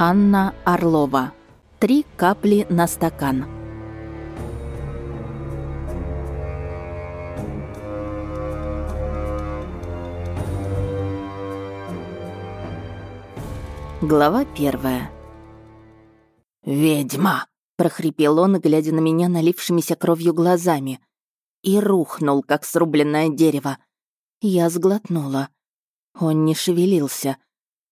Анна Орлова. Три капли на стакан. Глава первая. «Ведьма!» — прохрипел он, глядя на меня налившимися кровью глазами. И рухнул, как срубленное дерево. Я сглотнула. Он не шевелился —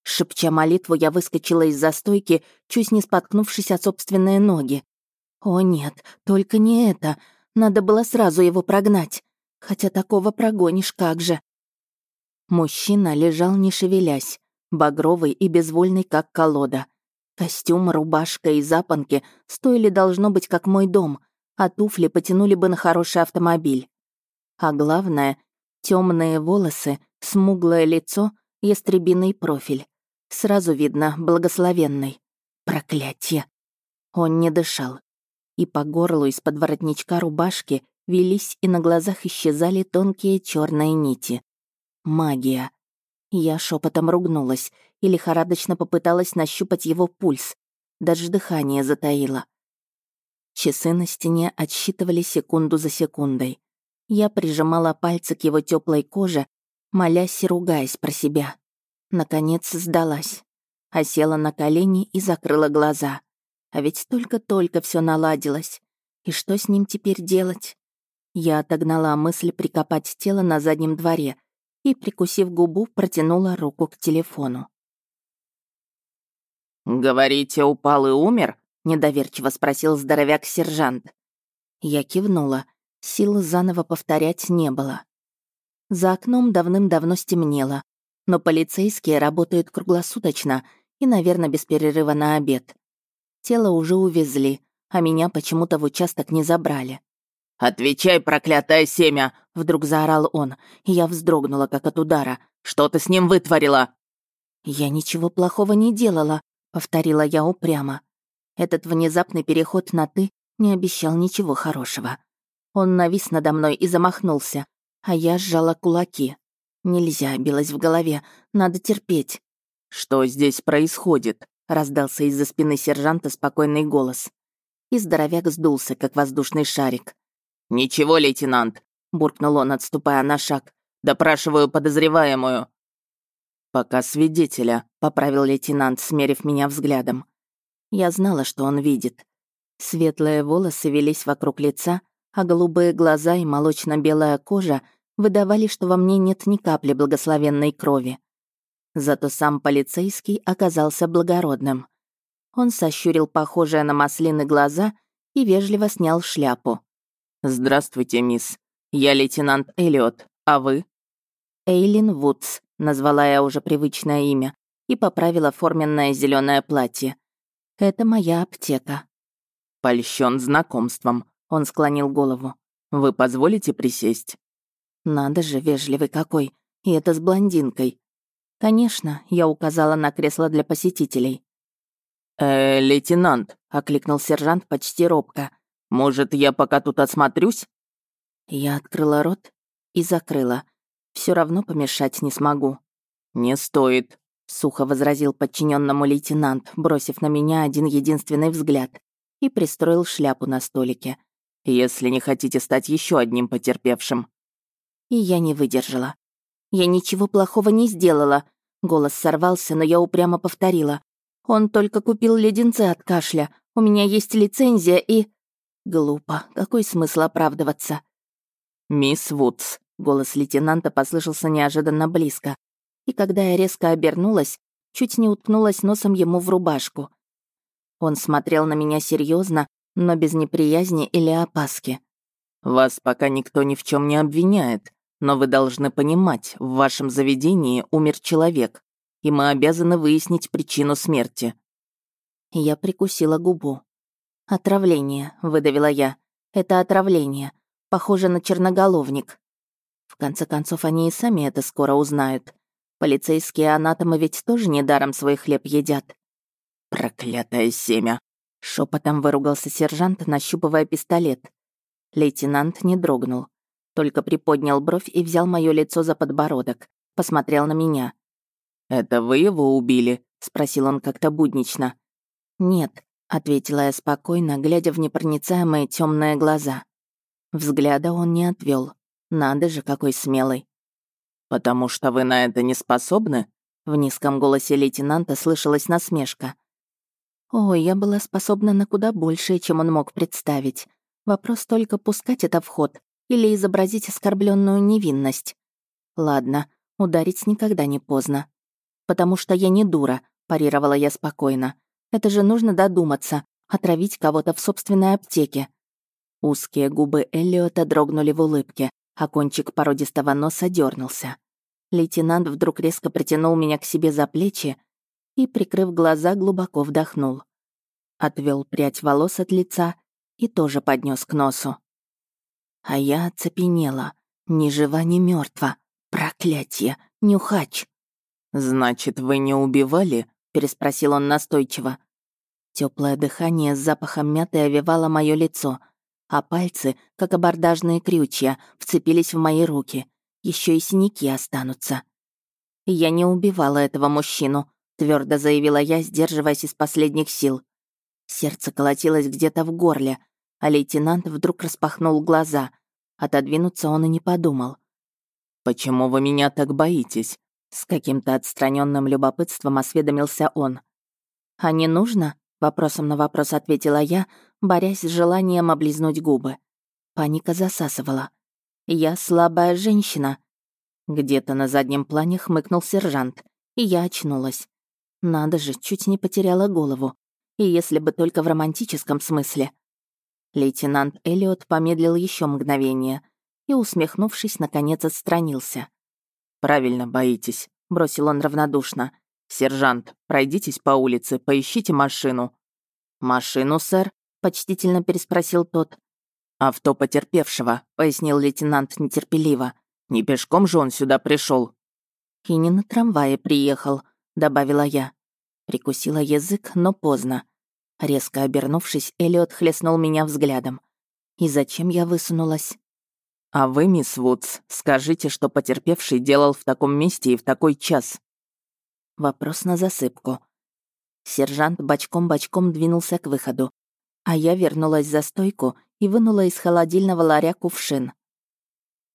Шепча молитву, я выскочила из застойки, чуть не споткнувшись от собственные ноги. О нет, только не это. Надо было сразу его прогнать. Хотя такого прогонишь как же. Мужчина лежал не шевелясь, багровый и безвольный, как колода. Костюм, рубашка и запонки стоили должно быть как мой дом, а туфли потянули бы на хороший автомобиль. А главное, темные волосы, смуглое лицо, ястребиный профиль. Сразу видно, благословенный. Проклятие. Он не дышал. И по горлу из-под воротничка рубашки велись и на глазах исчезали тонкие черные нити. Магия. Я шепотом ругнулась и лихорадочно попыталась нащупать его пульс. Даже дыхание затаило. Часы на стене отсчитывали секунду за секундой. Я прижимала пальцы к его теплой коже, молясь и ругаясь про себя. Наконец сдалась. Осела на колени и закрыла глаза. А ведь только-только все наладилось. И что с ним теперь делать? Я отогнала мысль прикопать тело на заднем дворе и, прикусив губу, протянула руку к телефону. «Говорите, упал и умер?» — недоверчиво спросил здоровяк-сержант. Я кивнула. Сил заново повторять не было. За окном давным-давно стемнело, но полицейские работают круглосуточно и, наверное, без перерыва на обед. Тело уже увезли, а меня почему-то в участок не забрали. «Отвечай, проклятое семя!» — вдруг заорал он, и я вздрогнула, как от удара. «Что ты с ним вытворила?» «Я ничего плохого не делала», — повторила я упрямо. Этот внезапный переход на «ты» не обещал ничего хорошего. Он навис надо мной и замахнулся, а я сжала кулаки. Нельзя, билась в голове. Надо терпеть. «Что здесь происходит?» — раздался из-за спины сержанта спокойный голос. И здоровяк сдулся, как воздушный шарик. «Ничего, лейтенант», — буркнул он, отступая на шаг. «Допрашиваю подозреваемую». «Пока свидетеля», — поправил лейтенант, смерив меня взглядом. Я знала, что он видит. Светлые волосы велись вокруг лица, а голубые глаза и молочно-белая кожа — выдавали, что во мне нет ни капли благословенной крови. Зато сам полицейский оказался благородным. Он сощурил похожие на маслины глаза и вежливо снял шляпу. «Здравствуйте, мисс. Я лейтенант Эллиот. А вы?» «Эйлин Вудс», — назвала я уже привычное имя и поправила форменное зеленое платье. «Это моя аптека». «Польщен знакомством», — он склонил голову. «Вы позволите присесть?» Надо же, вежливый какой. И это с блондинкой. Конечно, я указала на кресло для посетителей. «Э, лейтенант», — окликнул сержант почти робко. «Может, я пока тут осмотрюсь?» Я открыла рот и закрыла. Все равно помешать не смогу. «Не стоит», — сухо возразил подчиненному лейтенант, бросив на меня один единственный взгляд, и пристроил шляпу на столике. «Если не хотите стать еще одним потерпевшим». И я не выдержала. «Я ничего плохого не сделала», — голос сорвался, но я упрямо повторила. «Он только купил леденцы от кашля. У меня есть лицензия и...» Глупо. Какой смысл оправдываться? «Мисс Вудс», — голос лейтенанта послышался неожиданно близко. И когда я резко обернулась, чуть не уткнулась носом ему в рубашку. Он смотрел на меня серьезно, но без неприязни или опаски. «Вас пока никто ни в чем не обвиняет. Но вы должны понимать, в вашем заведении умер человек, и мы обязаны выяснить причину смерти». Я прикусила губу. «Отравление», — выдавила я. «Это отравление. Похоже на черноголовник». В конце концов, они и сами это скоро узнают. Полицейские анатомы ведь тоже недаром свой хлеб едят. «Проклятое семя!» — шепотом выругался сержант, нащупывая пистолет. Лейтенант не дрогнул. Только приподнял бровь и взял мое лицо за подбородок. Посмотрел на меня. «Это вы его убили?» — спросил он как-то буднично. «Нет», — ответила я спокойно, глядя в непроницаемые темные глаза. Взгляда он не отвел. Надо же, какой смелый. «Потому что вы на это не способны?» В низком голосе лейтенанта слышалась насмешка. Ой, я была способна на куда большее, чем он мог представить. Вопрос только пускать это в ход или изобразить оскорбленную невинность. Ладно, ударить никогда не поздно. «Потому что я не дура», — парировала я спокойно. «Это же нужно додуматься, отравить кого-то в собственной аптеке». Узкие губы Эллиота дрогнули в улыбке, а кончик породистого носа дернулся. Лейтенант вдруг резко притянул меня к себе за плечи и, прикрыв глаза, глубоко вдохнул. Отвел прядь волос от лица и тоже поднес к носу. А я оцепенела. Ни жива, ни мертва. Проклятие! Нюхач! «Значит, вы не убивали?» — переспросил он настойчиво. Теплое дыхание с запахом мяты овивало мое лицо — а пальцы, как абордажные крючья, вцепились в мои руки. Еще и синяки останутся. «Я не убивала этого мужчину», — твердо заявила я, сдерживаясь из последних сил. Сердце колотилось где-то в горле, а лейтенант вдруг распахнул глаза. Отодвинуться он и не подумал. «Почему вы меня так боитесь?» С каким-то отстраненным любопытством осведомился он. «А не нужно?» — вопросом на вопрос ответила я, борясь с желанием облизнуть губы. Паника засасывала. «Я слабая женщина». Где-то на заднем плане хмыкнул сержант, и я очнулась. Надо же, чуть не потеряла голову. И если бы только в романтическом смысле. Лейтенант Элliot помедлил еще мгновение и, усмехнувшись, наконец отстранился. «Правильно боитесь», — бросил он равнодушно. «Сержант, пройдитесь по улице, поищите машину». «Машину, сэр?» — почтительно переспросил тот. «Авто потерпевшего», — пояснил лейтенант нетерпеливо. «Не пешком же он сюда пришел. «И не на трамвае приехал», — добавила я. Прикусила язык, но поздно. Резко обернувшись, Элliot хлестнул меня взглядом. И зачем я высунулась? «А вы, мисс Вудс, скажите, что потерпевший делал в таком месте и в такой час?» Вопрос на засыпку. Сержант бочком-бочком двинулся к выходу, а я вернулась за стойку и вынула из холодильного ларя кувшин.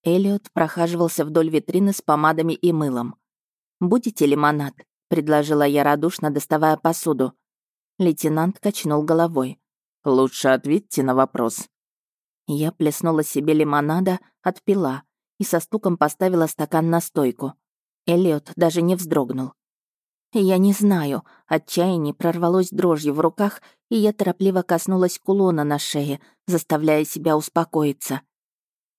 Эллиот прохаживался вдоль витрины с помадами и мылом. «Будете лимонад?» — предложила я радушно, доставая посуду. Лейтенант качнул головой. «Лучше ответьте на вопрос». Я плеснула себе лимонада, отпила и со стуком поставила стакан на стойку. Эллиот даже не вздрогнул. Я не знаю. Отчаяние прорвалось дрожью в руках, и я торопливо коснулась кулона на шее, заставляя себя успокоиться.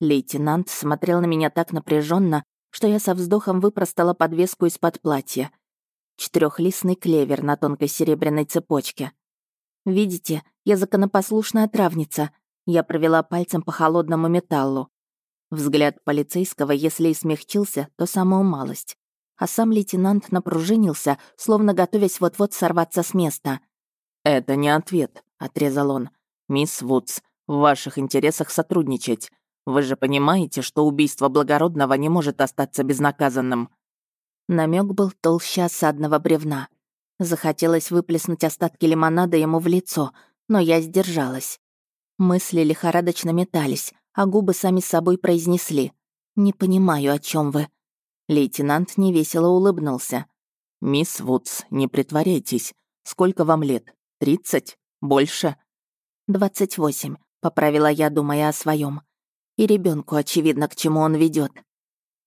Лейтенант смотрел на меня так напряженно, что я со вздохом выпростала подвеску из-под платья. Четырехлистный клевер на тонкой серебряной цепочке. «Видите, я законопослушная травница», я провела пальцем по холодному металлу. Взгляд полицейского, если и смягчился, то самую малость а сам лейтенант напружинился, словно готовясь вот-вот сорваться с места. «Это не ответ», — отрезал он. «Мисс Вудс, в ваших интересах сотрудничать. Вы же понимаете, что убийство благородного не может остаться безнаказанным». Намек был толще осадного бревна. Захотелось выплеснуть остатки лимонада ему в лицо, но я сдержалась. Мысли лихорадочно метались, а губы сами собой произнесли. «Не понимаю, о чем вы». Лейтенант невесело улыбнулся. «Мисс Вудс, не притворяйтесь. Сколько вам лет? Тридцать? Больше?» «Двадцать восемь», — поправила я, думая о своем. И ребенку очевидно, к чему он ведет.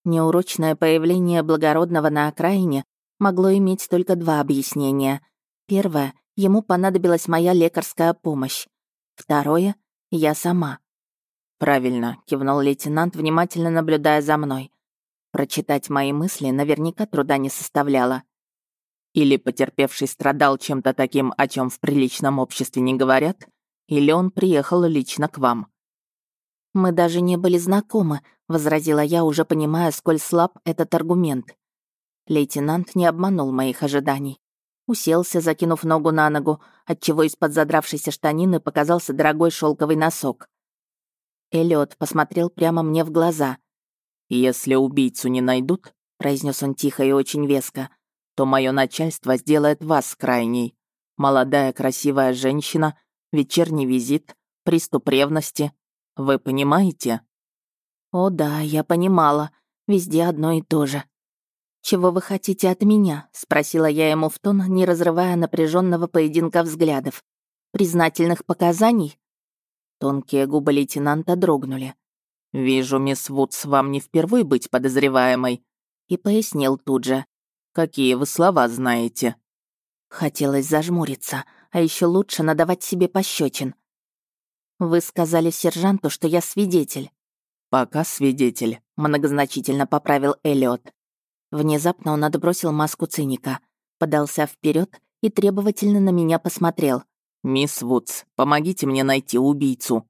Неурочное появление благородного на окраине могло иметь только два объяснения. Первое — ему понадобилась моя лекарская помощь. Второе — я сама. «Правильно», — кивнул лейтенант, внимательно наблюдая за мной. Прочитать мои мысли наверняка труда не составляло. Или потерпевший страдал чем-то таким, о чем в приличном обществе не говорят, или он приехал лично к вам. «Мы даже не были знакомы», — возразила я, уже понимая, сколь слаб этот аргумент. Лейтенант не обманул моих ожиданий. Уселся, закинув ногу на ногу, отчего из-под задравшейся штанины показался дорогой шелковый носок. Эллиот посмотрел прямо мне в глаза. «Если убийцу не найдут», — произнес он тихо и очень веско, то мое начальство сделает вас крайней. Молодая красивая женщина, вечерний визит, приступ ревности. Вы понимаете?» «О да, я понимала. Везде одно и то же». «Чего вы хотите от меня?» — спросила я ему в тон, не разрывая напряженного поединка взглядов. «Признательных показаний?» Тонкие губы лейтенанта дрогнули. «Вижу, мисс Вудс, вам не впервые быть подозреваемой», и пояснил тут же. «Какие вы слова знаете?» Хотелось зажмуриться, а еще лучше надавать себе пощечин. «Вы сказали сержанту, что я свидетель». «Пока свидетель», — многозначительно поправил Эллиот. Внезапно он отбросил маску циника, подался вперед и требовательно на меня посмотрел. «Мисс Вудс, помогите мне найти убийцу».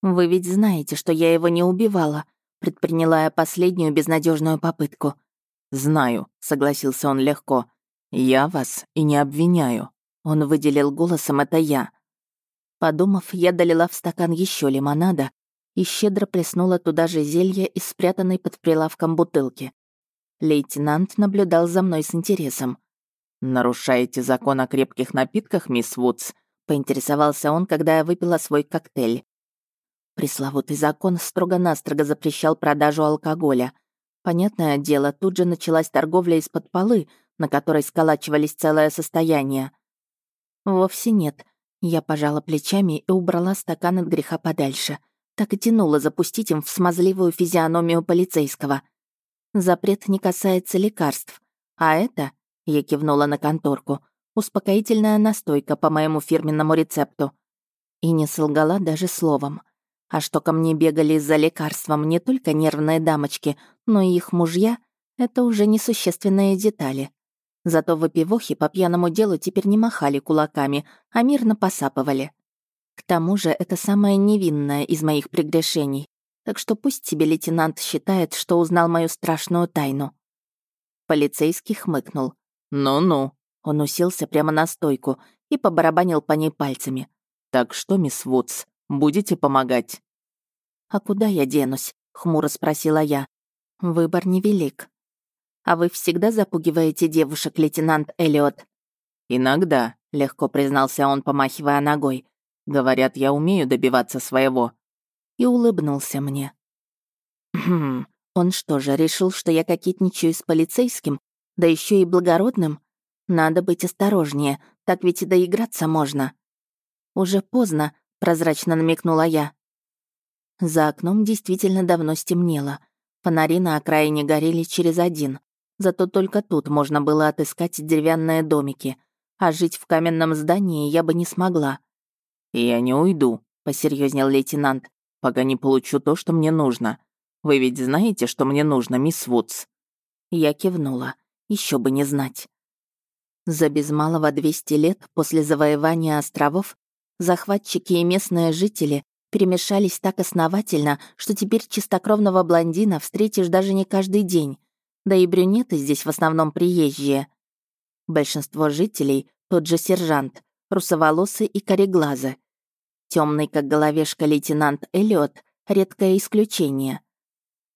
«Вы ведь знаете, что я его не убивала», предприняла я последнюю безнадежную попытку. «Знаю», — согласился он легко. «Я вас и не обвиняю». Он выделил голосом «это я». Подумав, я долила в стакан еще лимонада и щедро плеснула туда же зелье из спрятанной под прилавком бутылки. Лейтенант наблюдал за мной с интересом. «Нарушаете закон о крепких напитках, мисс Вудс?» — поинтересовался он, когда я выпила свой коктейль. Пресловутый закон строго-настрого запрещал продажу алкоголя. Понятное дело, тут же началась торговля из-под полы, на которой сколачивались целое состояние. Вовсе нет. Я пожала плечами и убрала стакан от греха подальше. Так и тянула запустить им в смазливую физиономию полицейского. Запрет не касается лекарств. А это, я кивнула на конторку, успокоительная настойка по моему фирменному рецепту. И не солгала даже словом. А что ко мне бегали за лекарством не только нервные дамочки, но и их мужья, это уже несущественные детали. Зато выпивохи по пьяному делу теперь не махали кулаками, а мирно посапывали. К тому же это самое невинное из моих прегрешений, так что пусть себе лейтенант считает, что узнал мою страшную тайну. Полицейский хмыкнул. «Ну-ну». Он уселся прямо на стойку и побарабанил по ней пальцами. «Так что, мисс Вудс, будете помогать?» «А куда я денусь?» — хмуро спросила я. «Выбор невелик». «А вы всегда запугиваете девушек, лейтенант Эллиот?» «Иногда», — легко признался он, помахивая ногой. «Говорят, я умею добиваться своего». И улыбнулся мне. «Хм, он что же, решил, что я кокетничаю с полицейским, да еще и благородным? Надо быть осторожнее, так ведь и доиграться можно». «Уже поздно», — прозрачно намекнула я. За окном действительно давно стемнело. Фонари на окраине горели через один. Зато только тут можно было отыскать деревянные домики. А жить в каменном здании я бы не смогла. «Я не уйду», — посерьезнел лейтенант, «пока не получу то, что мне нужно. Вы ведь знаете, что мне нужно, мисс Вудс?» Я кивнула. Еще бы не знать. За без малого 200 лет после завоевания островов захватчики и местные жители перемешались так основательно, что теперь чистокровного блондина встретишь даже не каждый день. Да и брюнеты здесь в основном приезжие. Большинство жителей — тот же сержант, русоволосый и кореглазы. Темный, как головешка лейтенант Эллиот — редкое исключение.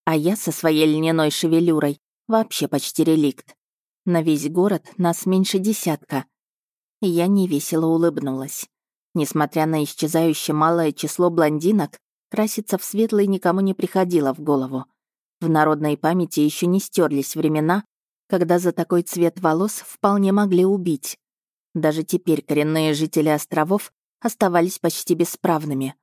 А я со своей льняной шевелюрой вообще почти реликт. На весь город нас меньше десятка. Я невесело улыбнулась. Несмотря на исчезающее малое число блондинок, краситься в светлый никому не приходило в голову. В народной памяти еще не стерлись времена, когда за такой цвет волос вполне могли убить. Даже теперь коренные жители островов оставались почти бесправными.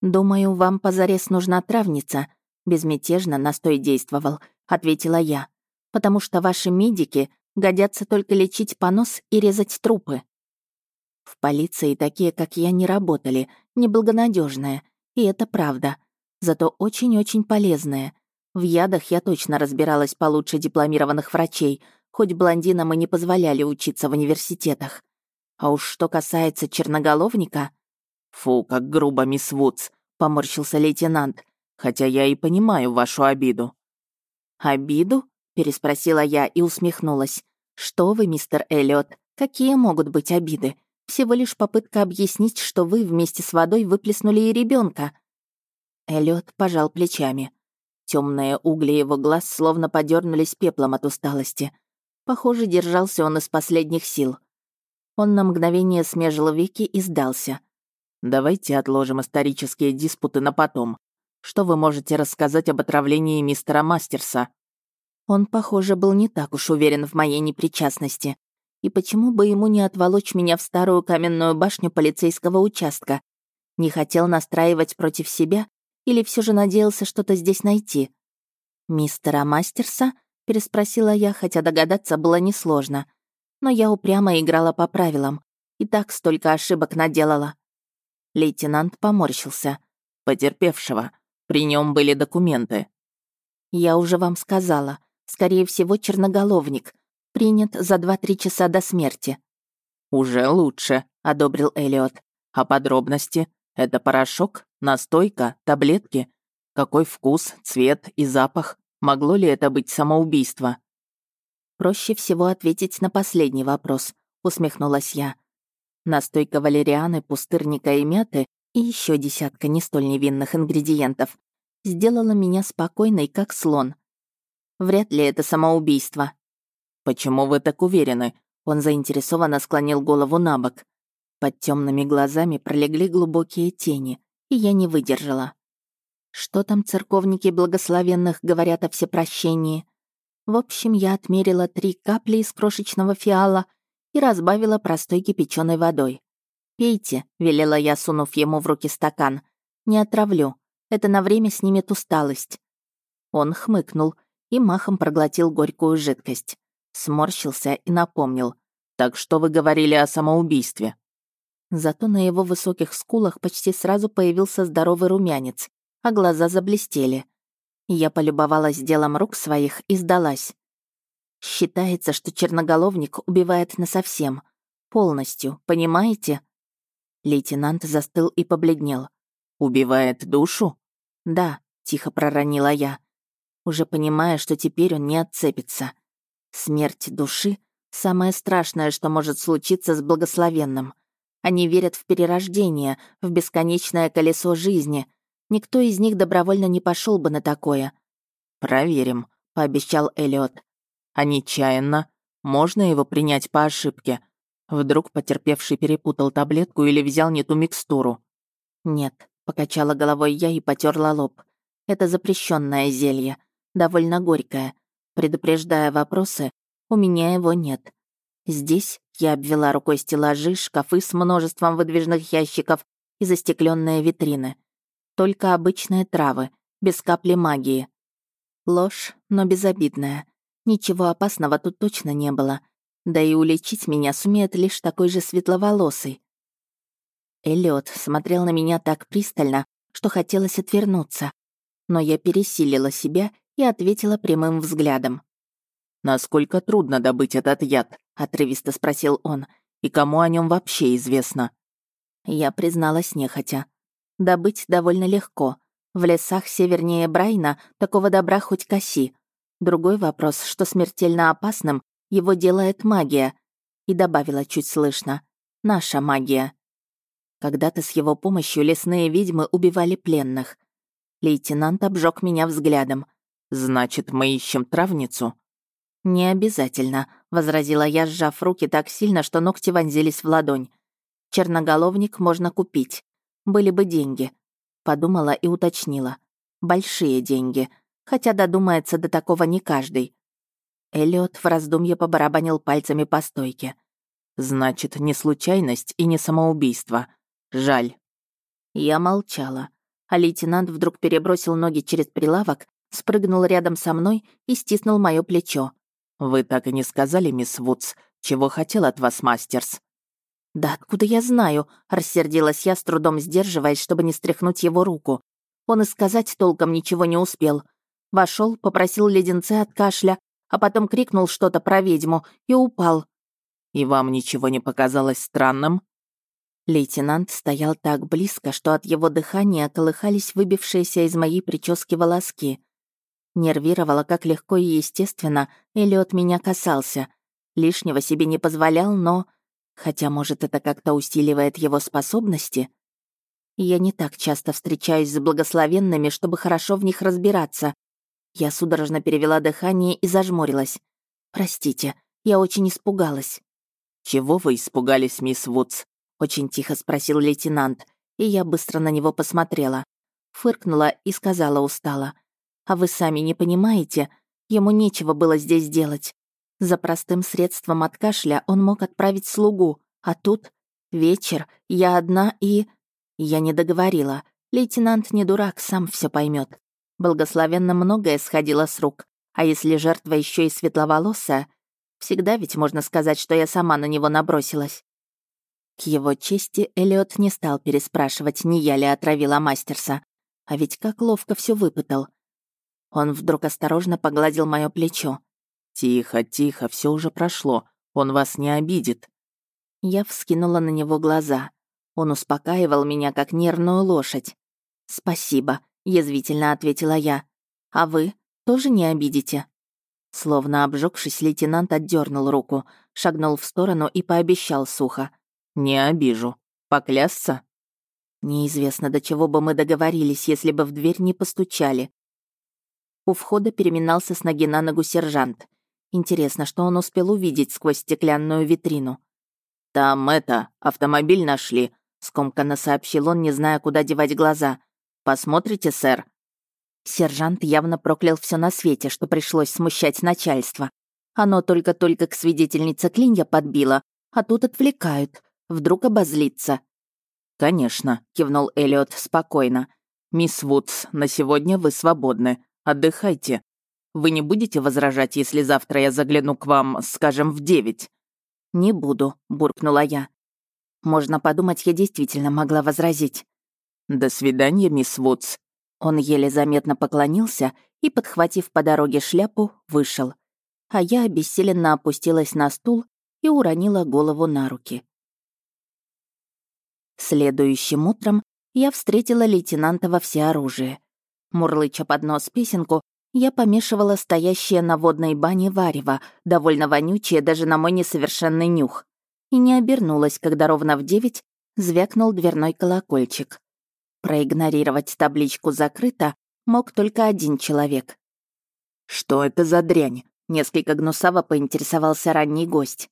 «Думаю, вам позарез нужна травница», — безмятежно настой действовал, — ответила я, «потому что ваши медики годятся только лечить понос и резать трупы». В полиции такие, как я, не работали, неблагонадежные, и это правда. Зато очень-очень полезные. В ядах я точно разбиралась получше дипломированных врачей, хоть блондинам и не позволяли учиться в университетах. А уж что касается черноголовника... «Фу, как грубо, мисс Вудс», — поморщился лейтенант, «хотя я и понимаю вашу обиду». «Обиду?» — переспросила я и усмехнулась. «Что вы, мистер Эллиот, какие могут быть обиды? Всего лишь попытка объяснить, что вы вместе с водой выплеснули и ребенка. Эллиот пожал плечами. Темные угли его глаз словно подернулись пеплом от усталости. Похоже, держался он из последних сил. Он на мгновение смежил веки и сдался. «Давайте отложим исторические диспуты на потом. Что вы можете рассказать об отравлении мистера Мастерса?» Он, похоже, был не так уж уверен в моей непричастности. И почему бы ему не отволочь меня в старую каменную башню полицейского участка? Не хотел настраивать против себя или все же надеялся что-то здесь найти? «Мистера Мастерса?» — переспросила я, хотя догадаться было несложно. Но я упрямо играла по правилам. И так столько ошибок наделала. Лейтенант поморщился. «Потерпевшего. При нем были документы». «Я уже вам сказала. Скорее всего, черноголовник. Принят за 2-3 часа до смерти». «Уже лучше», — одобрил Элиот. «А подробности? Это порошок, настойка, таблетки? Какой вкус, цвет и запах? Могло ли это быть самоубийство?» «Проще всего ответить на последний вопрос», — усмехнулась я. Настойка валерианы, пустырника и мяты и еще десятка не столь невинных ингредиентов сделала меня спокойной, как слон. Вряд ли это самоубийство. «Почему вы так уверены?» Он заинтересованно склонил голову на бок. Под темными глазами пролегли глубокие тени, и я не выдержала. Что там церковники благословенных говорят о всепрощении? В общем, я отмерила три капли из крошечного фиала и разбавила простой кипяченой водой. «Пейте», — велела я, сунув ему в руки стакан. «Не отравлю. Это на время снимет усталость». Он хмыкнул и махом проглотил горькую жидкость. Сморщился и напомнил. «Так что вы говорили о самоубийстве?» Зато на его высоких скулах почти сразу появился здоровый румянец, а глаза заблестели. Я полюбовалась делом рук своих и сдалась. Считается, что черноголовник убивает насовсем. Полностью, понимаете? Лейтенант застыл и побледнел. «Убивает душу?» «Да», — тихо проронила я, уже понимая, что теперь он не отцепится. Смерть души — самое страшное, что может случиться с благословенным. Они верят в перерождение, в бесконечное колесо жизни. Никто из них добровольно не пошел бы на такое. «Проверим», — пообещал Эллиот. «А нечаянно? Можно его принять по ошибке? Вдруг потерпевший перепутал таблетку или взял не ту микстуру?» «Нет», — покачала головой я и потерла лоб. «Это запрещенное зелье, довольно горькое. Предупреждая вопросы, у меня его нет. Здесь я обвела рукой стеллажи, шкафы с множеством выдвижных ящиков и застекленные витрины. Только обычные травы, без капли магии. Ложь, но безобидная. Ничего опасного тут точно не было. Да и уличить меня сумеет лишь такой же светловолосый. Эллиот смотрел на меня так пристально, что хотелось отвернуться. Но я пересилила себя и ответила прямым взглядом. «Насколько трудно добыть этот яд?» — отрывисто спросил он. «И кому о нем вообще известно?» Я призналась нехотя. Добыть довольно легко. В лесах севернее Брайна такого добра хоть коси. Другой вопрос, что смертельно опасным его делает магия. И добавила чуть слышно. Наша магия. Когда-то с его помощью лесные ведьмы убивали пленных. Лейтенант обжег меня взглядом. «Значит, мы ищем травницу?» «Не обязательно», — возразила я, сжав руки так сильно, что ногти вонзились в ладонь. «Черноголовник можно купить. Были бы деньги». Подумала и уточнила. «Большие деньги. Хотя додумается до такого не каждый». Эллиот в раздумье побарабанил пальцами по стойке. «Значит, не случайность и не самоубийство. Жаль». Я молчала, а лейтенант вдруг перебросил ноги через прилавок, спрыгнул рядом со мной и стиснул моё плечо. «Вы так и не сказали, мисс Вудс, чего хотел от вас мастерс?» «Да откуда я знаю?» — рассердилась я, с трудом сдерживаясь, чтобы не стряхнуть его руку. Он и сказать толком ничего не успел. Вошел, попросил леденцы от кашля, а потом крикнул что-то про ведьму и упал. «И вам ничего не показалось странным?» Лейтенант стоял так близко, что от его дыхания колыхались выбившиеся из моей прически волоски. Нервировало, как легко и естественно Эллиот меня касался. Лишнего себе не позволял, но... Хотя, может, это как-то усиливает его способности? Я не так часто встречаюсь с благословенными, чтобы хорошо в них разбираться. Я судорожно перевела дыхание и зажмурилась. «Простите, Я очень испугалась». «Чего вы испугались, мисс Вудс?» — очень тихо спросил лейтенант, и я быстро на него посмотрела. Фыркнула и сказала устало. «А вы сами не понимаете? Ему нечего было здесь делать. За простым средством от кашля он мог отправить слугу, а тут вечер, я одна и...» Я не договорила. Лейтенант не дурак, сам все поймет. Благословенно многое сходило с рук. А если жертва еще и светловолосая, всегда ведь можно сказать, что я сама на него набросилась. К его чести Элliot не стал переспрашивать, не я ли отравила Мастерса. А ведь как ловко все выпытал. Он вдруг осторожно погладил мое плечо. «Тихо, тихо, все уже прошло. Он вас не обидит». Я вскинула на него глаза. Он успокаивал меня, как нервную лошадь. «Спасибо», — язвительно ответила я. «А вы тоже не обидите?» Словно обжегшись, лейтенант отдернул руку, шагнул в сторону и пообещал сухо. «Не обижу. Поклясться?» Неизвестно, до чего бы мы договорились, если бы в дверь не постучали. У входа переминался с ноги на ногу сержант. Интересно, что он успел увидеть сквозь стеклянную витрину. «Там это, автомобиль нашли», — скомканно сообщил он, не зная, куда девать глаза. «Посмотрите, сэр». Сержант явно проклял все на свете, что пришлось смущать начальство. Оно только-только к свидетельнице клинья подбило, а тут отвлекают. Вдруг обозлится. «Конечно», — кивнул Элliot спокойно. «Мисс Вудс, на сегодня вы свободны. Отдыхайте. Вы не будете возражать, если завтра я загляну к вам, скажем, в девять?» «Не буду», — буркнула я. Можно подумать, я действительно могла возразить. «До свидания, мисс Вудс». Он еле заметно поклонился и, подхватив по дороге шляпу, вышел. А я обессиленно опустилась на стул и уронила голову на руки. Следующим утром я встретила лейтенанта во всеоружие. Мурлыча под нос песенку, я помешивала стоящее на водной бане варево, довольно вонючее даже на мой несовершенный нюх. И не обернулась, когда ровно в девять звякнул дверной колокольчик. Проигнорировать табличку «Закрыто» мог только один человек. «Что это за дрянь?» — несколько гнусаво поинтересовался ранний гость.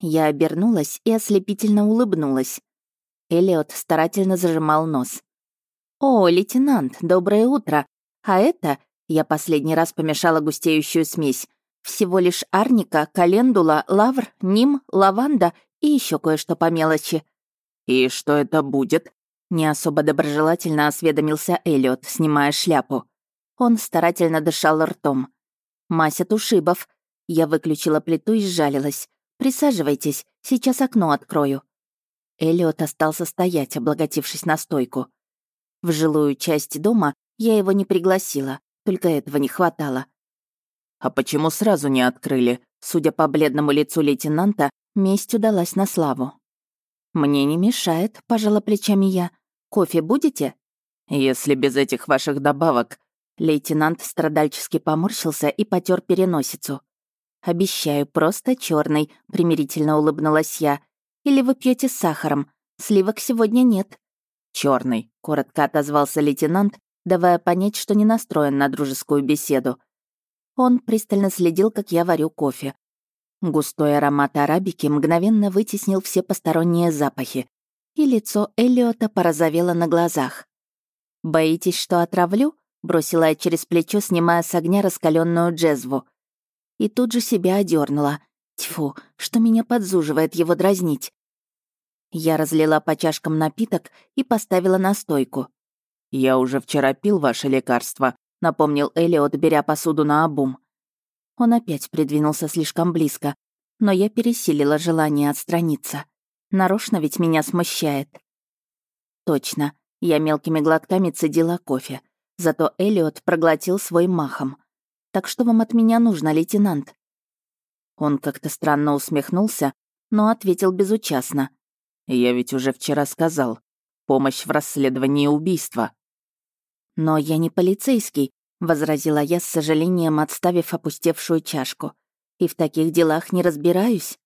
Я обернулась и ослепительно улыбнулась. Элиот старательно зажимал нос. «О, лейтенант, доброе утро. А это...» Я последний раз помешала густеющую смесь. Всего лишь арника, календула, лавр, ним, лаванда и еще кое-что по мелочи. «И что это будет?» Не особо доброжелательно осведомился Эллиот, снимая шляпу. Он старательно дышал ртом. «Мась от ушибов». Я выключила плиту и сжалилась. «Присаживайтесь, сейчас окно открою». Эллиот остался стоять, облокотившись на стойку. В жилую часть дома я его не пригласила, только этого не хватало. «А почему сразу не открыли?» Судя по бледному лицу лейтенанта, месть удалась на славу. «Мне не мешает», — пожала плечами я. «Кофе будете?» «Если без этих ваших добавок...» Лейтенант страдальчески поморщился и потер переносицу. «Обещаю, просто черный, примирительно улыбнулась я. Или вы пьете с сахаром? Сливок сегодня нет». Черный, коротко отозвался лейтенант, давая понять, что не настроен на дружескую беседу. Он пристально следил, как я варю кофе. Густой аромат арабики мгновенно вытеснил все посторонние запахи, и лицо Эллиота порозовело на глазах. «Боитесь, что отравлю?» — бросила я через плечо, снимая с огня раскаленную джезву. И тут же себя одернула. Тьфу, что меня подзуживает его дразнить. Я разлила по чашкам напиток и поставила на стойку. «Я уже вчера пил ваше лекарство», — напомнил Элиот, беря посуду на обум. Он опять придвинулся слишком близко, но я пересилила желание отстраниться. Нарочно ведь меня смущает. Точно, я мелкими глотками цедила кофе. Зато Элиот проглотил свой махом. «Так что вам от меня нужно, лейтенант?» Он как-то странно усмехнулся, но ответил безучастно. «Я ведь уже вчера сказал. Помощь в расследовании убийства». «Но я не полицейский», — возразила я с сожалением, отставив опустевшую чашку. «И в таких делах не разбираюсь».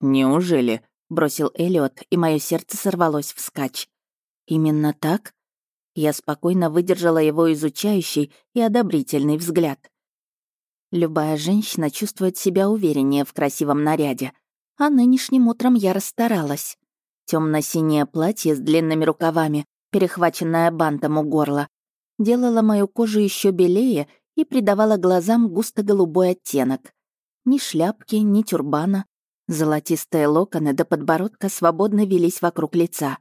«Неужели?» — бросил Эллиот, и мое сердце сорвалось вскачь. «Именно так?» Я спокойно выдержала его изучающий и одобрительный взгляд. Любая женщина чувствует себя увереннее в красивом наряде, а нынешним утром я расстаралась. Темно-синее платье с длинными рукавами, перехваченное бантом у горла, делало мою кожу еще белее и придавало глазам густо-голубой оттенок. Ни шляпки, ни тюрбана. Золотистые локоны до подбородка свободно велись вокруг лица.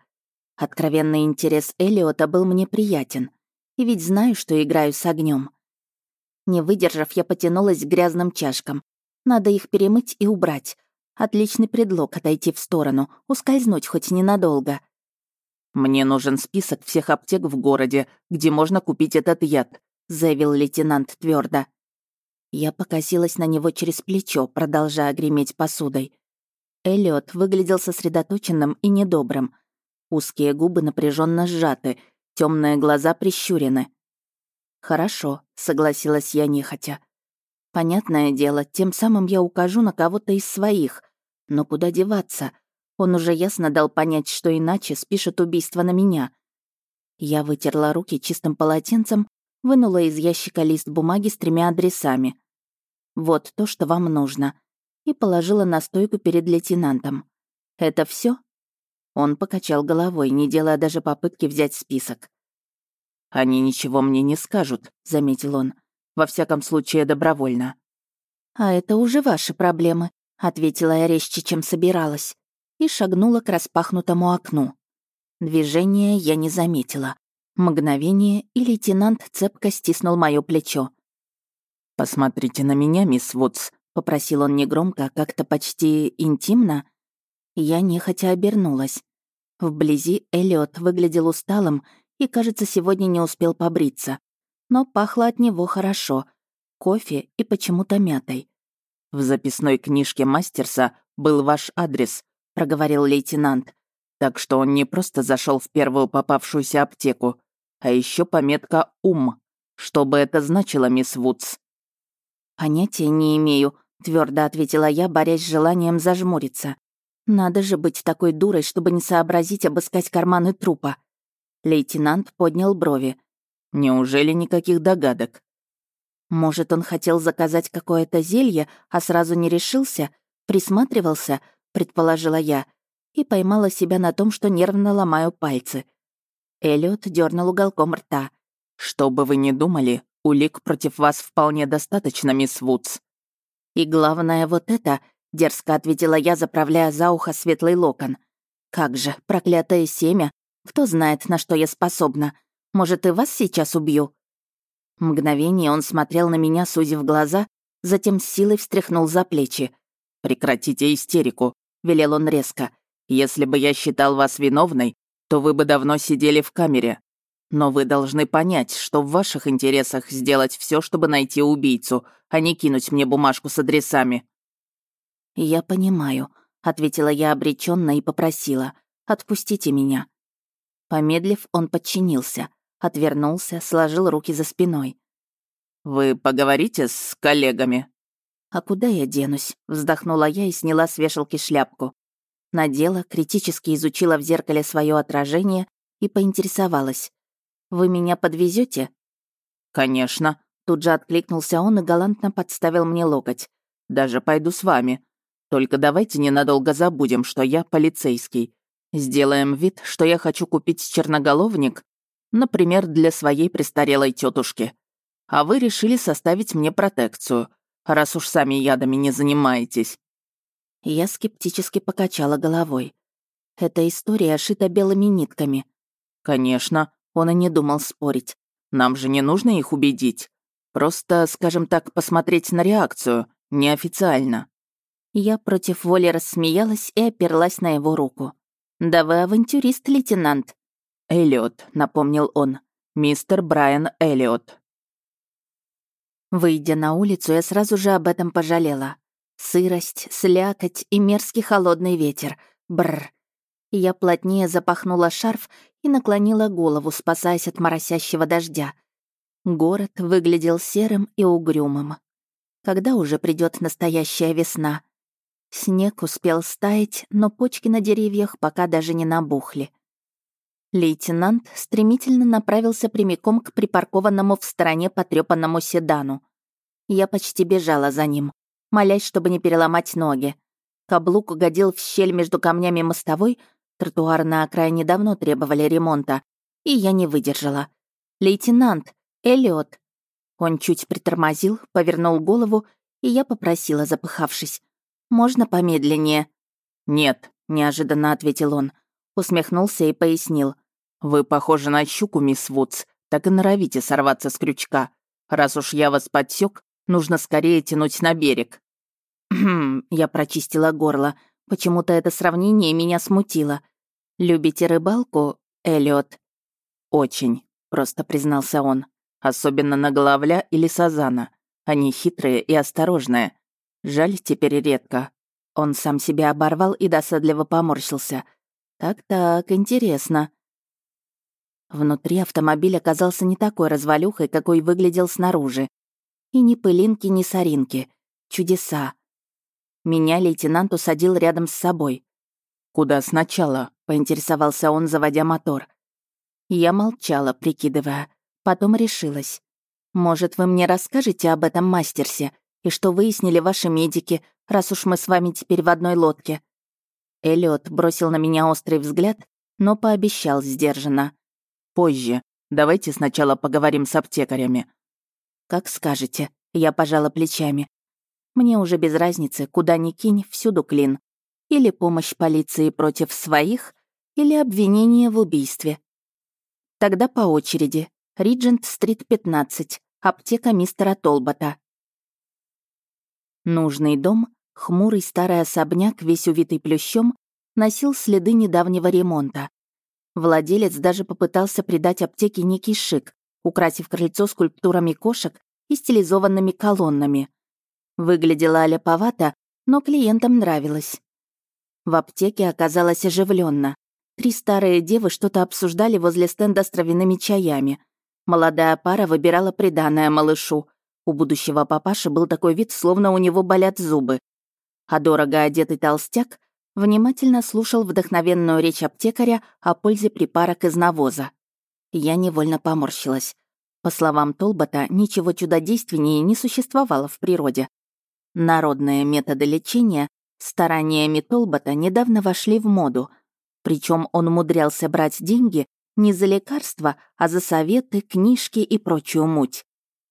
Откровенный интерес Элиота был мне приятен. И ведь знаю, что играю с огнем. Не выдержав, я потянулась к грязным чашкам. Надо их перемыть и убрать. Отличный предлог отойти в сторону, ускользнуть хоть ненадолго. «Мне нужен список всех аптек в городе, где можно купить этот яд», заявил лейтенант твердо. Я покосилась на него через плечо, продолжая греметь посудой. Эллиот выглядел сосредоточенным и недобрым. Узкие губы напряженно сжаты, темные глаза прищурены. «Хорошо», — согласилась я нехотя. «Понятное дело, тем самым я укажу на кого-то из своих. Но куда деваться? Он уже ясно дал понять, что иначе спишет убийство на меня». Я вытерла руки чистым полотенцем, вынула из ящика лист бумаги с тремя адресами. «Вот то, что вам нужно», и положила на стойку перед лейтенантом. «Это все? Он покачал головой, не делая даже попытки взять список. «Они ничего мне не скажут», — заметил он. «Во всяком случае, добровольно». «А это уже ваши проблемы», — ответила я резче, чем собиралась, и шагнула к распахнутому окну. Движения я не заметила. Мгновение, и лейтенант цепко стиснул моё плечо. «Посмотрите на меня, мисс Вудс», — попросил он негромко, как-то почти интимно. Я нехотя обернулась. Вблизи Эллиот выглядел усталым и, кажется, сегодня не успел побриться. Но пахло от него хорошо. Кофе и почему-то мятой. «В записной книжке Мастерса был ваш адрес», — проговорил лейтенант. «Так что он не просто зашел в первую попавшуюся аптеку, а еще пометка «Ум». Что бы это значило, мисс Вудс?» «Понятия не имею», — твердо ответила я, борясь с желанием зажмуриться. «Надо же быть такой дурой, чтобы не сообразить обыскать карманы трупа». Лейтенант поднял брови. «Неужели никаких догадок?» «Может, он хотел заказать какое-то зелье, а сразу не решился? Присматривался?» — предположила я. И поймала себя на том, что нервно ломаю пальцы. Эллиот дернул уголком рта. «Что бы вы ни думали, улик против вас вполне достаточно, мисс Вудс». «И главное вот это», — дерзко ответила я, заправляя за ухо светлый локон. «Как же, проклятое семя, кто знает, на что я способна. Может, и вас сейчас убью?» Мгновение он смотрел на меня, сузив глаза, затем силой встряхнул за плечи. «Прекратите истерику», — велел он резко. «Если бы я считал вас виновной, то вы бы давно сидели в камере. Но вы должны понять, что в ваших интересах сделать все, чтобы найти убийцу, а не кинуть мне бумажку с адресами». «Я понимаю», — ответила я обреченно и попросила. «Отпустите меня». Помедлив, он подчинился, отвернулся, сложил руки за спиной. «Вы поговорите с коллегами?» «А куда я денусь?» — вздохнула я и сняла с вешалки шляпку. Надела, критически изучила в зеркале свое отражение и поинтересовалась. «Вы меня подвезете? «Конечно», — тут же откликнулся он и галантно подставил мне локоть. «Даже пойду с вами. Только давайте ненадолго забудем, что я полицейский. Сделаем вид, что я хочу купить черноголовник, например, для своей престарелой тетушки. А вы решили составить мне протекцию, раз уж сами ядами не занимаетесь». Я скептически покачала головой. Эта история шита белыми нитками. «Конечно», — он и не думал спорить. «Нам же не нужно их убедить. Просто, скажем так, посмотреть на реакцию, неофициально». Я против воли рассмеялась и оперлась на его руку. «Да вы авантюрист, лейтенант». «Эллиот», — напомнил он. «Мистер Брайан Эллиот». Выйдя на улицу, я сразу же об этом пожалела. Сырость, слякоть и мерзкий холодный ветер. Бррр. Я плотнее запахнула шарф и наклонила голову, спасаясь от моросящего дождя. Город выглядел серым и угрюмым. Когда уже придет настоящая весна? Снег успел стаять, но почки на деревьях пока даже не набухли. Лейтенант стремительно направился прямиком к припаркованному в стороне потрепанному седану. Я почти бежала за ним, молясь, чтобы не переломать ноги. Каблук угодил в щель между камнями мостовой, тротуар на окраине давно требовали ремонта, и я не выдержала. «Лейтенант! Эллиот!» Он чуть притормозил, повернул голову, и я попросила, запыхавшись. «Можно помедленнее?» «Нет», — неожиданно ответил он. Усмехнулся и пояснил. «Вы похожи на щуку, мисс Вудс, так и норовите сорваться с крючка. Раз уж я вас подсек, нужно скорее тянуть на берег». Я прочистила горло. Почему-то это сравнение меня смутило. «Любите рыбалку, Эллиот?» «Очень», — просто признался он. «Особенно на головля или сазана. Они хитрые и осторожные. Жаль, теперь редко». Он сам себя оборвал и досадливо поморщился. «Так-так, интересно». Внутри автомобиль оказался не такой развалюхой, какой выглядел снаружи. И ни пылинки, ни соринки. Чудеса. Меня лейтенант усадил рядом с собой. «Куда сначала?» — поинтересовался он, заводя мотор. Я молчала, прикидывая. Потом решилась. «Может, вы мне расскажете об этом мастерсе и что выяснили ваши медики, раз уж мы с вами теперь в одной лодке?» Эллиот бросил на меня острый взгляд, но пообещал сдержанно. «Позже. Давайте сначала поговорим с аптекарями». «Как скажете», — я пожала плечами. Мне уже без разницы, куда ни кинь, всюду клин. Или помощь полиции против своих, или обвинение в убийстве. Тогда по очереди. Риджент-стрит, 15. Аптека мистера Толбота. Нужный дом, хмурый старый особняк, весь увитый плющом, носил следы недавнего ремонта. Владелец даже попытался придать аптеке некий шик, украсив крыльцо скульптурами кошек и стилизованными колоннами — Выглядела аляповато, но клиентам нравилось. В аптеке оказалось оживленно. Три старые девы что-то обсуждали возле стенда с травяными чаями. Молодая пара выбирала приданное малышу. У будущего папаши был такой вид, словно у него болят зубы. А дорого одетый толстяк внимательно слушал вдохновенную речь аптекаря о пользе припарок из навоза. Я невольно поморщилась. По словам Толбота, ничего чудодейственнее не существовало в природе. Народные методы лечения стараниями Толбота недавно вошли в моду, причем он умудрялся брать деньги не за лекарства, а за советы, книжки и прочую муть.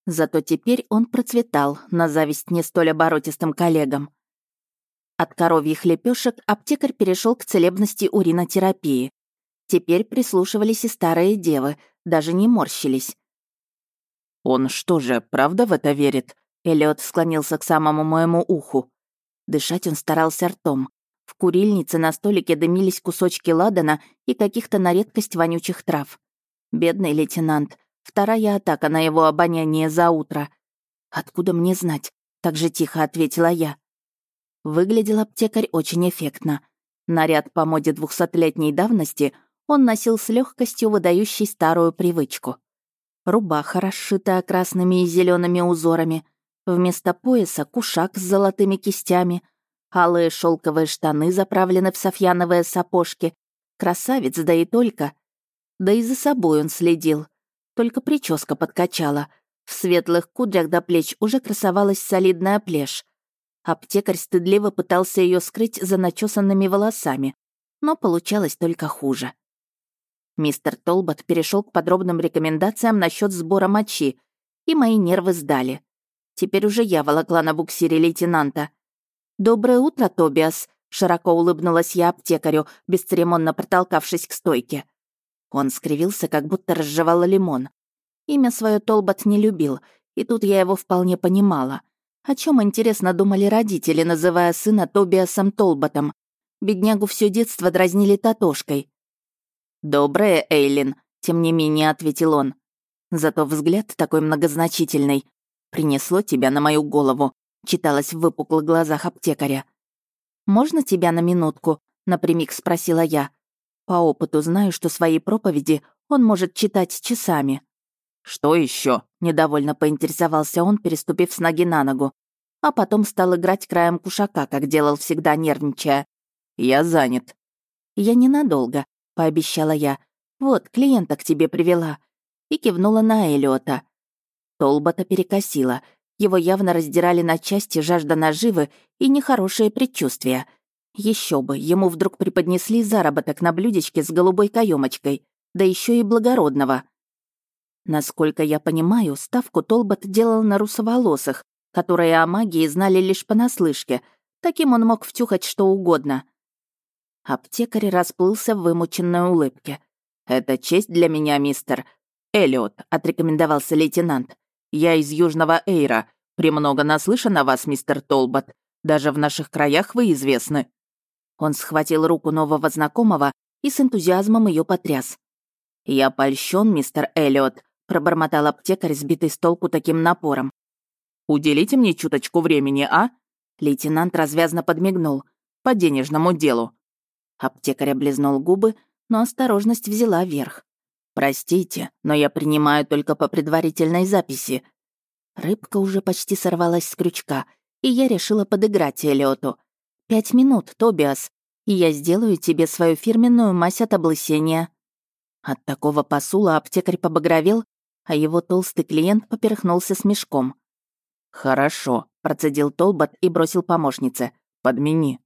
Зато теперь он процветал, на зависть не столь оборотистым коллегам. От коровьих лепешек аптекарь перешел к целебности уринотерапии. Теперь прислушивались и старые девы, даже не морщились. «Он что же, правда в это верит?» Эллиот склонился к самому моему уху. Дышать он старался ртом. В курильнице на столике дымились кусочки ладана и каких-то на редкость вонючих трав. Бедный лейтенант. Вторая атака на его обоняние за утро. «Откуда мне знать?» — так же тихо ответила я. Выглядел аптекарь очень эффектно. Наряд по моде двухсотлетней давности он носил с легкостью выдающей старую привычку. Рубаха, расшитая красными и зелеными узорами, Вместо пояса кушак с золотыми кистями, алые шелковые штаны заправлены в софьяновые сапожки. Красавец, да и только. Да и за собой он следил. Только прическа подкачала. В светлых кудрях до плеч уже красовалась солидная плешь. Аптекарь стыдливо пытался ее скрыть за начесанными волосами, но получалось только хуже. Мистер Толбот перешел к подробным рекомендациям насчет сбора мочи, и мои нервы сдали. Теперь уже я волокла на буксире лейтенанта. «Доброе утро, Тобиас», — широко улыбнулась я аптекарю, бесцеремонно протолкавшись к стойке. Он скривился, как будто разжевал лимон. Имя свое Толбот не любил, и тут я его вполне понимала. О чем интересно думали родители, называя сына Тобиасом Толботом? Беднягу все детство дразнили Татошкой. «Доброе, Эйлин», — тем не менее ответил он. Зато взгляд такой многозначительный, принесло тебя на мою голову», — читалось в выпуклых глазах аптекаря. «Можно тебя на минутку?» — напрямик спросила я. По опыту знаю, что свои проповеди он может читать часами. «Что еще? недовольно поинтересовался он, переступив с ноги на ногу. А потом стал играть краем кушака, как делал всегда, нервничая. «Я занят». «Я ненадолго», — пообещала я. «Вот, клиента к тебе привела». И кивнула на Элиота. Толбота перекосила. Его явно раздирали на части жажда наживы и нехорошие предчувствия. Еще бы, ему вдруг преподнесли заработок на блюдечке с голубой каемочкой, да еще и благородного. Насколько я понимаю, ставку Толбот делал на русоволосых, которые о магии знали лишь понаслышке. Таким он мог втюхать что угодно. Аптекарь расплылся в вымученной улыбке. «Это честь для меня, мистер. Эллиот», — отрекомендовался лейтенант. «Я из Южного Эйра. Премного наслышан о вас, мистер Толбот. Даже в наших краях вы известны». Он схватил руку нового знакомого и с энтузиазмом ее потряс. «Я польщен, мистер Эллиот», — пробормотал аптекарь, сбитый с толку таким напором. «Уделите мне чуточку времени, а?» Лейтенант развязно подмигнул. «По денежному делу. Аптекарь облизнул губы, но осторожность взяла верх. «Простите, но я принимаю только по предварительной записи». Рыбка уже почти сорвалась с крючка, и я решила подыграть Элиоту. «Пять минут, Тобиас, и я сделаю тебе свою фирменную мазь от облысения». От такого посула аптекарь побагровел, а его толстый клиент поперхнулся с мешком. «Хорошо», — процедил Толбот и бросил помощнице. «Подмени».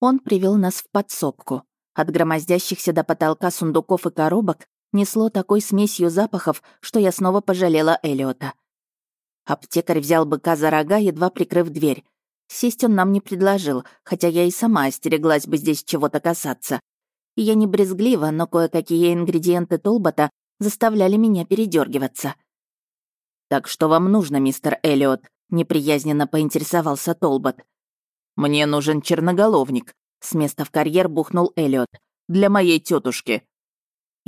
Он привел нас в подсобку. От громоздящихся до потолка сундуков и коробок несло такой смесью запахов, что я снова пожалела Элиота. Аптекарь взял быка за рога, едва прикрыв дверь. Сесть он нам не предложил, хотя я и сама остереглась бы здесь чего-то касаться. Я не брезглива, но кое-какие ингредиенты Толбота заставляли меня передергиваться. «Так что вам нужно, мистер Эллиот?» — неприязненно поинтересовался Толбот. «Мне нужен черноголовник», — с места в карьер бухнул Эллиот. «Для моей тетушки.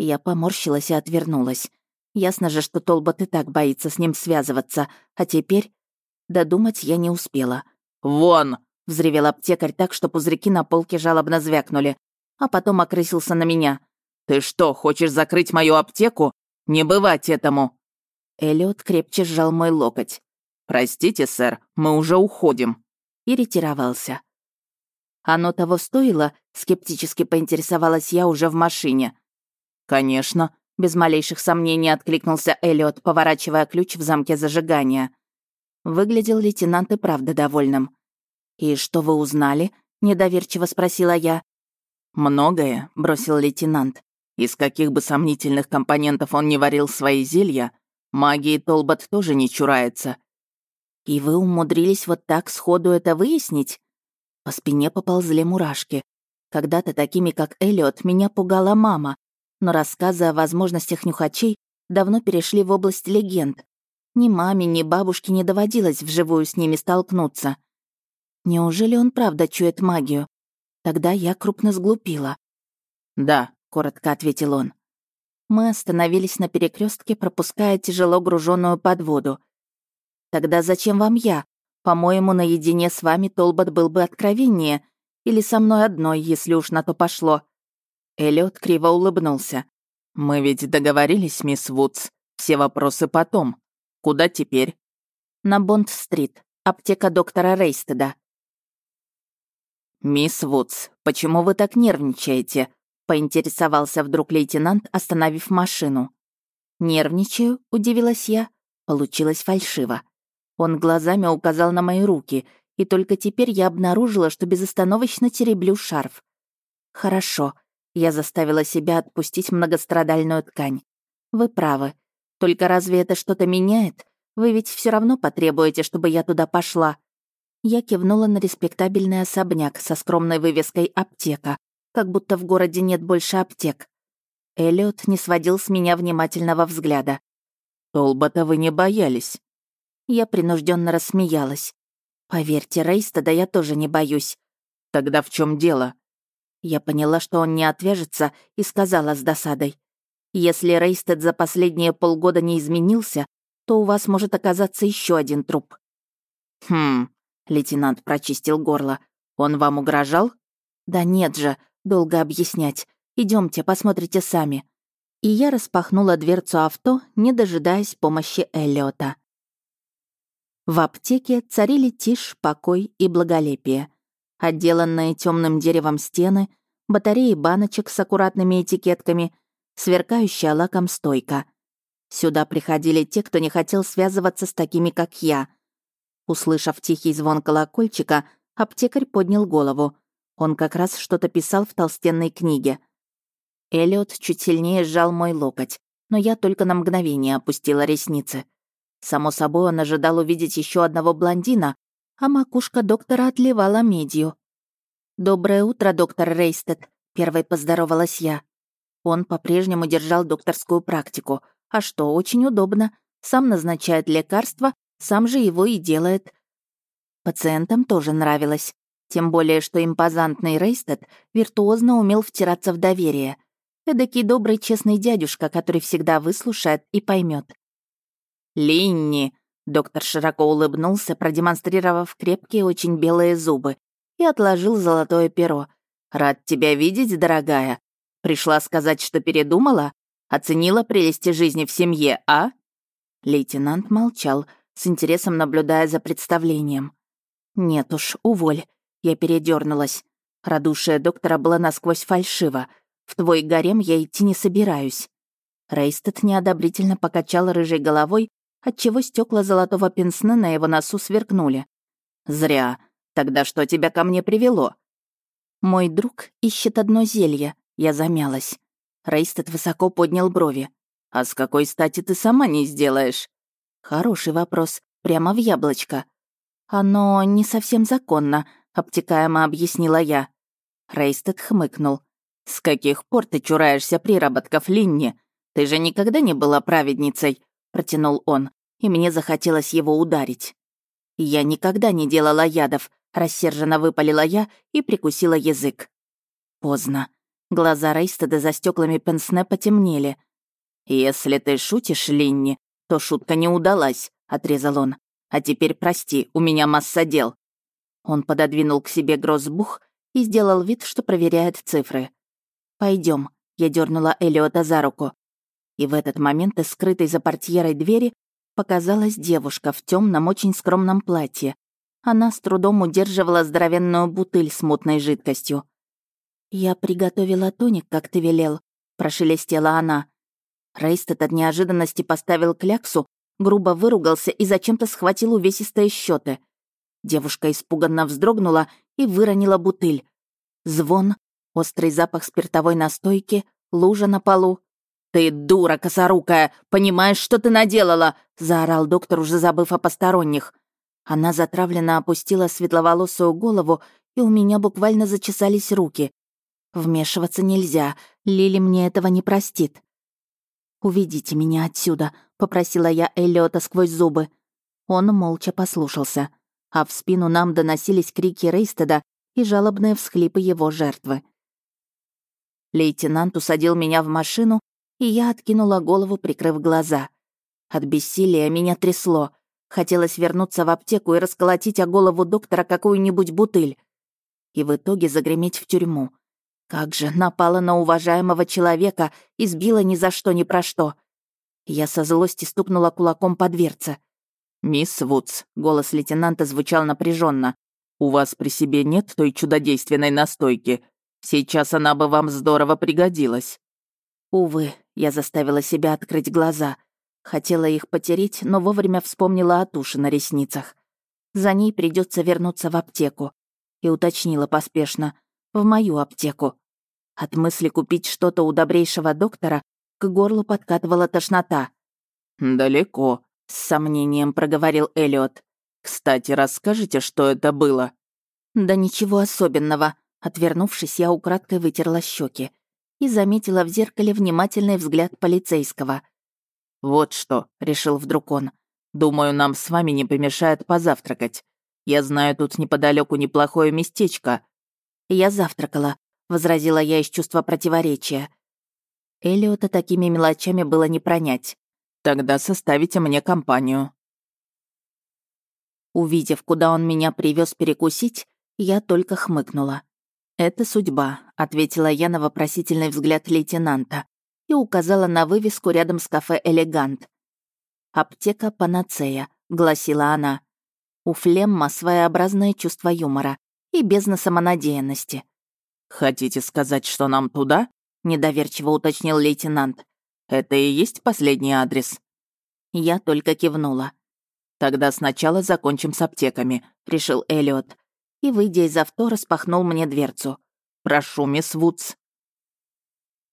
Я поморщилась и отвернулась. Ясно же, что Толбот и так боится с ним связываться, а теперь... Додумать я не успела. «Вон!» — взревел аптекарь так, что пузырьки на полке жалобно звякнули, а потом окрысился на меня. «Ты что, хочешь закрыть мою аптеку? Не бывать этому!» Эллиот крепче сжал мой локоть. «Простите, сэр, мы уже уходим» и ретировался. «Оно того стоило?» — скептически поинтересовалась я уже в машине. «Конечно», — без малейших сомнений откликнулся Эллиот, поворачивая ключ в замке зажигания. Выглядел лейтенант и правда довольным. «И что вы узнали?» — недоверчиво спросила я. «Многое», — бросил лейтенант. «Из каких бы сомнительных компонентов он не варил свои зелья, магии Толбот тоже не чурается. «И вы умудрились вот так сходу это выяснить?» По спине поползли мурашки. Когда-то такими, как Эллиот, меня пугала мама, но рассказы о возможностях нюхачей давно перешли в область легенд. Ни маме, ни бабушке не доводилось вживую с ними столкнуться. Неужели он правда чует магию? Тогда я крупно сглупила. «Да», — коротко ответил он. Мы остановились на перекрестке, пропуская тяжело груженную подводу — Тогда зачем вам я? По-моему, наедине с вами Толбот был бы откровеннее. Или со мной одной, если уж на то пошло». Эллиот криво улыбнулся. «Мы ведь договорились, мисс Вудс. Все вопросы потом. Куда теперь?» «На Бонд-стрит. Аптека доктора Рейстеда». «Мисс Вудс, почему вы так нервничаете?» — поинтересовался вдруг лейтенант, остановив машину. «Нервничаю?» — удивилась я. Получилось фальшиво. Он глазами указал на мои руки, и только теперь я обнаружила, что безостановочно тереблю шарф. «Хорошо», — я заставила себя отпустить многострадальную ткань. «Вы правы. Только разве это что-то меняет? Вы ведь все равно потребуете, чтобы я туда пошла». Я кивнула на респектабельный особняк со скромной вывеской «Аптека», как будто в городе нет больше аптек. Эллиот не сводил с меня внимательного взгляда. «Толбота вы не боялись?» Я принужденно рассмеялась. Поверьте, Рейстеда я тоже не боюсь. Тогда в чем дело? Я поняла, что он не отвяжется, и сказала с досадой. Если Рейстед за последние полгода не изменился, то у вас может оказаться еще один труп. Хм, лейтенант прочистил горло. Он вам угрожал? Да нет же, долго объяснять. Идемте, посмотрите сами. И я распахнула дверцу авто, не дожидаясь помощи Эллиота. В аптеке царили тишь, покой и благолепие. Отделанные темным деревом стены, батареи баночек с аккуратными этикетками, сверкающая лаком стойка. Сюда приходили те, кто не хотел связываться с такими, как я, Услышав тихий звон колокольчика, аптекарь поднял голову. Он как раз что-то писал в толстенной книге. Эллиот чуть сильнее сжал мой локоть, но я только на мгновение опустила ресницы. Само собой, он ожидал увидеть еще одного блондина, а макушка доктора отливала медью. «Доброе утро, доктор Рейстед», — первой поздоровалась я. Он по-прежнему держал докторскую практику. А что, очень удобно. Сам назначает лекарства, сам же его и делает. Пациентам тоже нравилось. Тем более, что импозантный Рейстед виртуозно умел втираться в доверие. Эдакий добрый честный дядюшка, который всегда выслушает и поймет. «Линни!» — доктор широко улыбнулся, продемонстрировав крепкие, очень белые зубы, и отложил золотое перо. «Рад тебя видеть, дорогая. Пришла сказать, что передумала? Оценила прелести жизни в семье, а?» Лейтенант молчал, с интересом наблюдая за представлением. «Нет уж, уволь». Я передернулась. Радушие доктора было насквозь фальшиво. В твой гарем я идти не собираюсь. Рейстед неодобрительно покачал рыжей головой, отчего стекла золотого пенсне на его носу сверкнули. «Зря. Тогда что тебя ко мне привело?» «Мой друг ищет одно зелье», — я замялась. Рейстед высоко поднял брови. «А с какой стати ты сама не сделаешь?» «Хороший вопрос. Прямо в яблочко». «Оно не совсем законно», — обтекаемо объяснила я. Рейстед хмыкнул. «С каких пор ты чураешься приработков Линни? Ты же никогда не была праведницей», — протянул он, и мне захотелось его ударить. «Я никогда не делала ядов», — рассерженно выпалила я и прикусила язык. Поздно. Глаза Рейстеда за стеклами пенсне потемнели. «Если ты шутишь, Линни, то шутка не удалась», — отрезал он. «А теперь прости, у меня масса дел». Он пододвинул к себе гроссбух и сделал вид, что проверяет цифры. Пойдем, я дернула Элиота за руку. И в этот момент из скрытой за портьерой двери показалась девушка в темном, очень скромном платье. Она с трудом удерживала здоровенную бутыль с мутной жидкостью. «Я приготовила тоник, как ты велел», — прошелестела она. Рейстед от неожиданности поставил кляксу, грубо выругался и зачем-то схватил увесистые счеты. Девушка испуганно вздрогнула и выронила бутыль. Звон, острый запах спиртовой настойки, лужа на полу. «Ты дура косорукая! Понимаешь, что ты наделала?» — заорал доктор, уже забыв о посторонних. Она затравленно опустила светловолосую голову, и у меня буквально зачесались руки. Вмешиваться нельзя, Лили мне этого не простит. «Уведите меня отсюда», — попросила я Эллиота сквозь зубы. Он молча послушался, а в спину нам доносились крики Рейстеда и жалобные всхлипы его жертвы. Лейтенант усадил меня в машину, и я откинула голову, прикрыв глаза. От бессилия меня трясло. Хотелось вернуться в аптеку и расколотить о голову доктора какую-нибудь бутыль. И в итоге загреметь в тюрьму. Как же напала на уважаемого человека и сбила ни за что ни про что. Я со злости стукнула кулаком по дверце. «Мисс Вудс», — голос лейтенанта звучал напряженно. «У вас при себе нет той чудодейственной настойки? Сейчас она бы вам здорово пригодилась». Увы, я заставила себя открыть глаза. Хотела их потереть, но вовремя вспомнила о туше на ресницах. За ней придется вернуться в аптеку. И уточнила поспешно. В мою аптеку. От мысли купить что-то у добрейшего доктора к горлу подкатывала тошнота. «Далеко», — с сомнением проговорил Эллиот. «Кстати, расскажите, что это было?» «Да ничего особенного», — отвернувшись, я украдкой вытерла щеки и заметила в зеркале внимательный взгляд полицейского. «Вот что», — решил вдруг он. «Думаю, нам с вами не помешает позавтракать. Я знаю тут неподалеку неплохое местечко». Я завтракала, возразила я из чувства противоречия. Элиота такими мелочами было не пронять. «Тогда составите мне компанию». Увидев, куда он меня привез перекусить, я только хмыкнула. «Это судьба», — ответила я на вопросительный взгляд лейтенанта и указала на вывеску рядом с кафе «Элегант». «Аптека Панацея», — гласила она. У Флемма своеобразное чувство юмора и бездна самонадеянности. «Хотите сказать, что нам туда?» — недоверчиво уточнил лейтенант. «Это и есть последний адрес?» Я только кивнула. «Тогда сначала закончим с аптеками», — решил Эллиот. И, выйдя из авто, распахнул мне дверцу. «Прошу, мисс Вудс».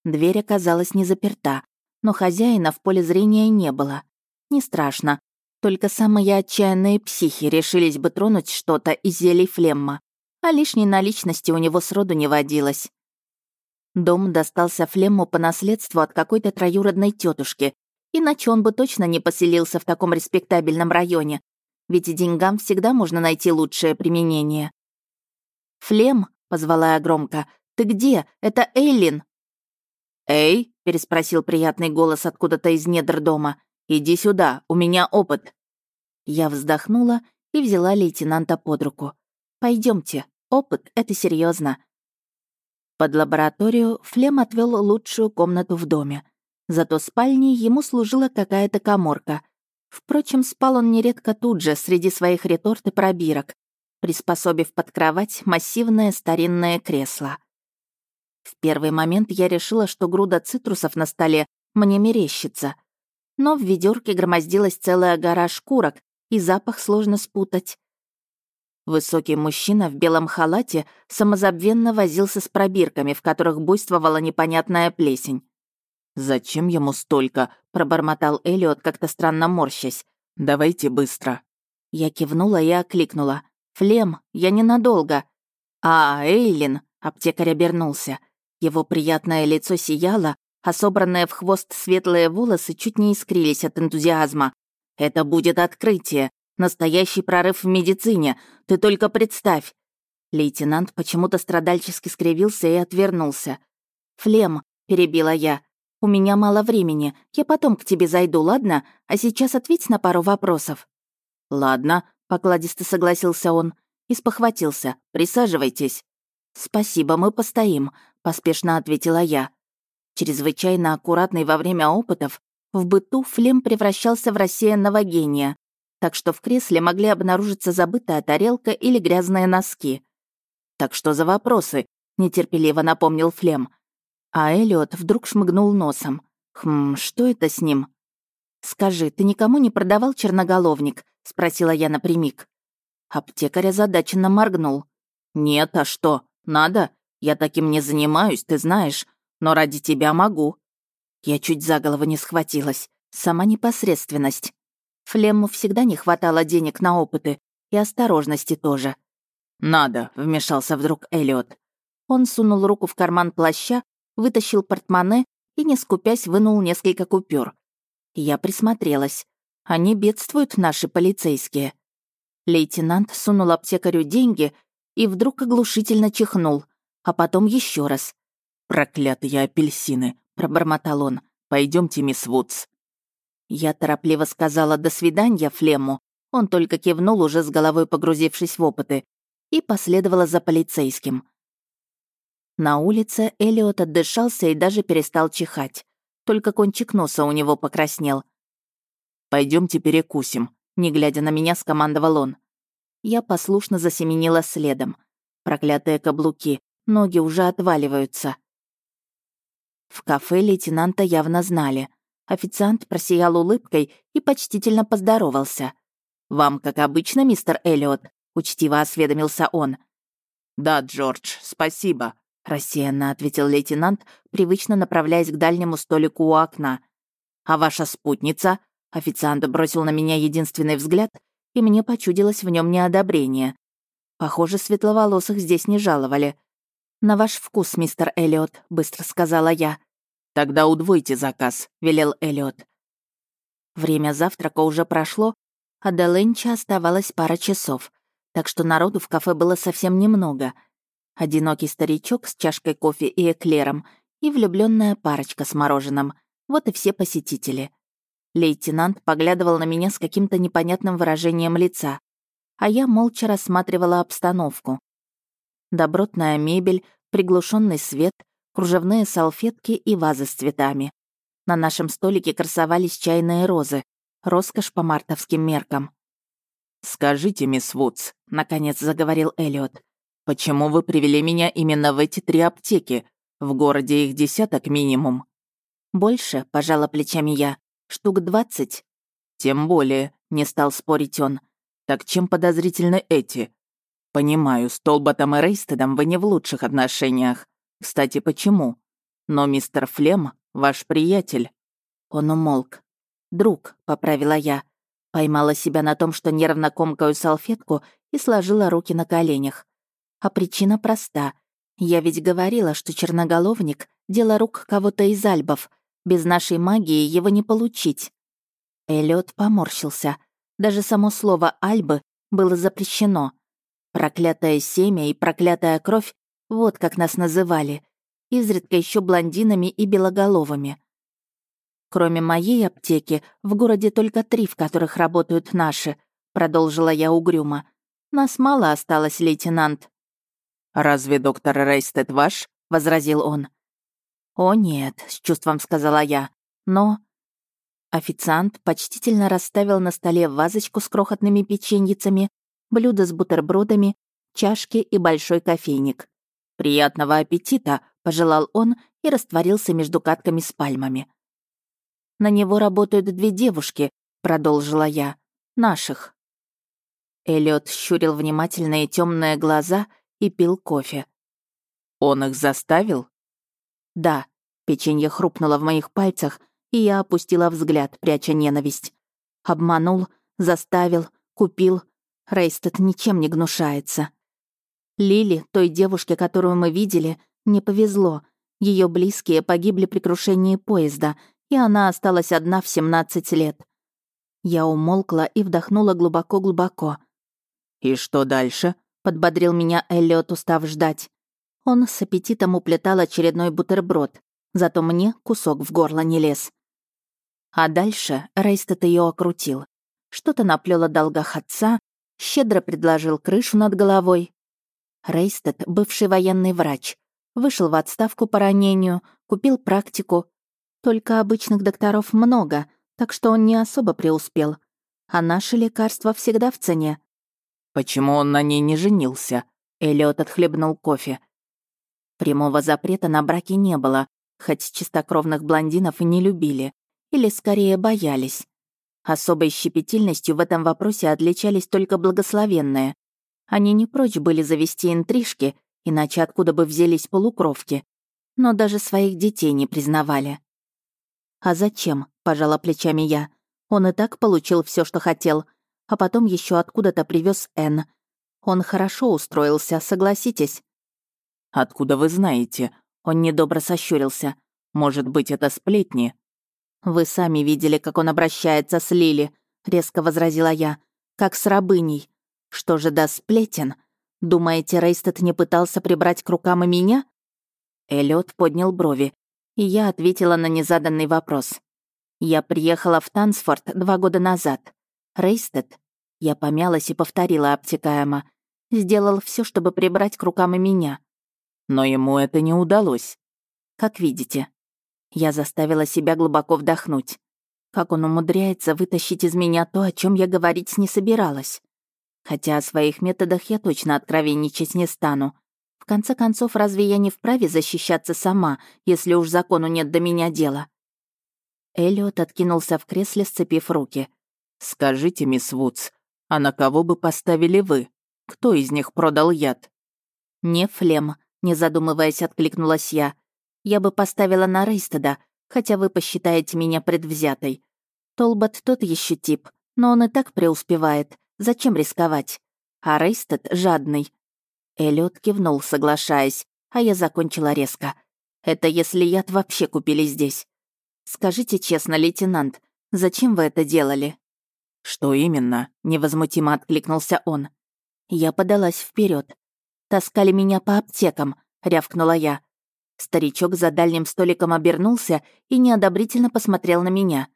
Дверь оказалась не заперта, но хозяина в поле зрения не было. Не страшно. Только самые отчаянные психи решились бы тронуть что-то из зелий флемма, а лишней наличности у него сроду не водилось. Дом достался Флемму по наследству от какой-то троюродной тетушки, иначе он бы точно не поселился в таком респектабельном районе, ведь деньгам всегда можно найти лучшее применение. «Флем», — позвала я громко, — «ты где? Это Эйлин!» «Эй!» — переспросил приятный голос откуда-то из недр дома. «Иди сюда, у меня опыт». Я вздохнула и взяла лейтенанта под руку. Пойдемте, опыт — это серьезно. Под лабораторию Флем отвел лучшую комнату в доме. Зато спальней ему служила какая-то коморка. Впрочем, спал он нередко тут же, среди своих реторт и пробирок, приспособив под кровать массивное старинное кресло. В первый момент я решила, что груда цитрусов на столе мне мерещится. Но в ведерке громоздилась целая гора шкурок, и запах сложно спутать. Высокий мужчина в белом халате самозабвенно возился с пробирками, в которых буйствовала непонятная плесень. «Зачем ему столько?» — пробормотал Элиот, как-то странно морщась. «Давайте быстро». Я кивнула и окликнула. «Флем, я ненадолго». «А, Эйлин!» — аптекарь обернулся. Его приятное лицо сияло, а собранные в хвост светлые волосы чуть не искрились от энтузиазма. «Это будет открытие. Настоящий прорыв в медицине. Ты только представь!» Лейтенант почему-то страдальчески скривился и отвернулся. «Флем», — перебила я, — «у меня мало времени. Я потом к тебе зайду, ладно? А сейчас ответь на пару вопросов». «Ладно», — покладисто согласился он и спохватился. «Присаживайтесь». «Спасибо, мы постоим», — поспешно ответила я. Чрезвычайно аккуратный во время опытов, в быту Флем превращался в рассеянного гения так что в кресле могли обнаружиться забытая тарелка или грязные носки. «Так что за вопросы?» — нетерпеливо напомнил Флем. А Элliot вдруг шмыгнул носом. «Хм, что это с ним?» «Скажи, ты никому не продавал черноголовник?» — спросила я напрямик. Аптекарь озадаченно моргнул. «Нет, а что? Надо? Я таким не занимаюсь, ты знаешь, но ради тебя могу». Я чуть за голову не схватилась. Сама непосредственность. Флемму всегда не хватало денег на опыты, и осторожности тоже. «Надо», — вмешался вдруг Элliot. Он сунул руку в карман плаща, вытащил портмоне и, не скупясь, вынул несколько купюр. Я присмотрелась. Они бедствуют, наши полицейские. Лейтенант сунул аптекарю деньги и вдруг оглушительно чихнул, а потом еще раз. «Проклятые апельсины!» — пробормотал он. Пойдемте, мисс Вудс». Я торопливо сказала «до свидания» Флему. Он только кивнул, уже с головой погрузившись в опыты, и последовала за полицейским. На улице Элиот отдышался и даже перестал чихать. Только кончик носа у него покраснел. Пойдемте перекусим», — не глядя на меня, скомандовал он. Я послушно засеменила следом. Проклятые каблуки, ноги уже отваливаются. В кафе лейтенанта явно знали. Официант просиял улыбкой и почтительно поздоровался. «Вам, как обычно, мистер Эллиот?» — учтиво осведомился он. «Да, Джордж, спасибо», — рассеянно ответил лейтенант, привычно направляясь к дальнему столику у окна. «А ваша спутница?» — официант бросил на меня единственный взгляд, и мне почудилось в нем неодобрение. Похоже, светловолосых здесь не жаловали. «На ваш вкус, мистер Эллиот», — быстро сказала я. «Тогда удвойте заказ», — велел Эллиот. Время завтрака уже прошло, а до ленча оставалось пара часов, так что народу в кафе было совсем немного. Одинокий старичок с чашкой кофе и эклером и влюбленная парочка с мороженым. Вот и все посетители. Лейтенант поглядывал на меня с каким-то непонятным выражением лица, а я молча рассматривала обстановку. Добротная мебель, приглушенный свет, кружевные салфетки и вазы с цветами. На нашем столике красовались чайные розы, роскошь по мартовским меркам. «Скажите, мисс Вудс», — наконец заговорил Эллиот, «почему вы привели меня именно в эти три аптеки? В городе их десяток минимум». «Больше», — пожала плечами я, — «штук двадцать». «Тем более», не стал спорить он. «Так чем подозрительны эти?» «Понимаю, с Толботом и Рейстедом вы не в лучших отношениях. Кстати, почему? Но мистер Флем — ваш приятель». Он умолк. «Друг», — поправила я. Поймала себя на том, что нервно комкаю салфетку и сложила руки на коленях. А причина проста. Я ведь говорила, что черноголовник — дело рук кого-то из альбов. Без нашей магии его не получить. Эллиот поморщился. Даже само слово «альбы» было запрещено. Проклятое семя и проклятая кровь — вот как нас называли. Изредка еще блондинами и белоголовыми. Кроме моей аптеки, в городе только три, в которых работают наши, продолжила я угрюмо. Нас мало осталось, лейтенант. «Разве доктор Рейстед ваш?» — возразил он. «О нет», — с чувством сказала я. «Но...» Официант почтительно расставил на столе вазочку с крохотными печеньицами, блюдо с бутербродами, чашки и большой кофейник. «Приятного аппетита!» — пожелал он и растворился между катками с пальмами. «На него работают две девушки», — продолжила я. «Наших». Эллиот щурил внимательные темные глаза и пил кофе. «Он их заставил?» «Да». Печенье хрупнуло в моих пальцах, и я опустила взгляд, пряча ненависть. Обманул, заставил, купил. Рейстед ничем не гнушается. Лили, той девушке, которую мы видели, не повезло. Ее близкие погибли при крушении поезда, и она осталась одна в 17 лет. Я умолкла и вдохнула глубоко-глубоко. «И что дальше?» подбодрил меня Эллиот, устав ждать. Он с аппетитом уплетал очередной бутерброд, зато мне кусок в горло не лез. А дальше Рейстед ее окрутил. Что-то наплел о долгах отца, щедро предложил крышу над головой. Рейстед — бывший военный врач. Вышел в отставку по ранению, купил практику. Только обычных докторов много, так что он не особо преуспел. А наши лекарства всегда в цене. Почему он на ней не женился? Эллиот отхлебнул кофе. Прямого запрета на браки не было, хоть чистокровных блондинов и не любили. Или скорее боялись. Особой щепетильностью в этом вопросе отличались только благословенные. Они не прочь были завести интрижки, иначе откуда бы взялись полукровки. Но даже своих детей не признавали. «А зачем?» — пожала плечами я. «Он и так получил все, что хотел а потом еще откуда-то привез Н. Он хорошо устроился, согласитесь. «Откуда вы знаете?» Он недобро сощурился. «Может быть, это сплетни?» «Вы сами видели, как он обращается с Лили», — резко возразила я. «Как с рабыней. Что же до сплетен? Думаете, Рейстед не пытался прибрать к рукам и меня?» Эллиот поднял брови, и я ответила на незаданный вопрос. «Я приехала в Тансфорд два года назад. Рейстед, я помялась и повторила обтекаемо, сделал все, чтобы прибрать к рукам и меня. Но ему это не удалось. Как видите. Я заставила себя глубоко вдохнуть. Как он умудряется вытащить из меня то, о чем я говорить не собиралась. Хотя о своих методах я точно откровенничать не стану. В конце концов, разве я не вправе защищаться сама, если уж закону нет до меня дела? Эллиот откинулся в кресле, сцепив руки. «Скажите, мисс Вудс, а на кого бы поставили вы? Кто из них продал яд?» «Не Флем», — не задумываясь, откликнулась я. «Я бы поставила на Рейстеда, хотя вы посчитаете меня предвзятой. Толбот тот еще тип, но он и так преуспевает. Зачем рисковать? А Рейстед жадный». Эллиот кивнул, соглашаясь, а я закончила резко. «Это если яд вообще купили здесь. Скажите честно, лейтенант, зачем вы это делали?» «Что именно?» — невозмутимо откликнулся он. Я подалась вперед. «Таскали меня по аптекам», — рявкнула я. Старичок за дальним столиком обернулся и неодобрительно посмотрел на меня.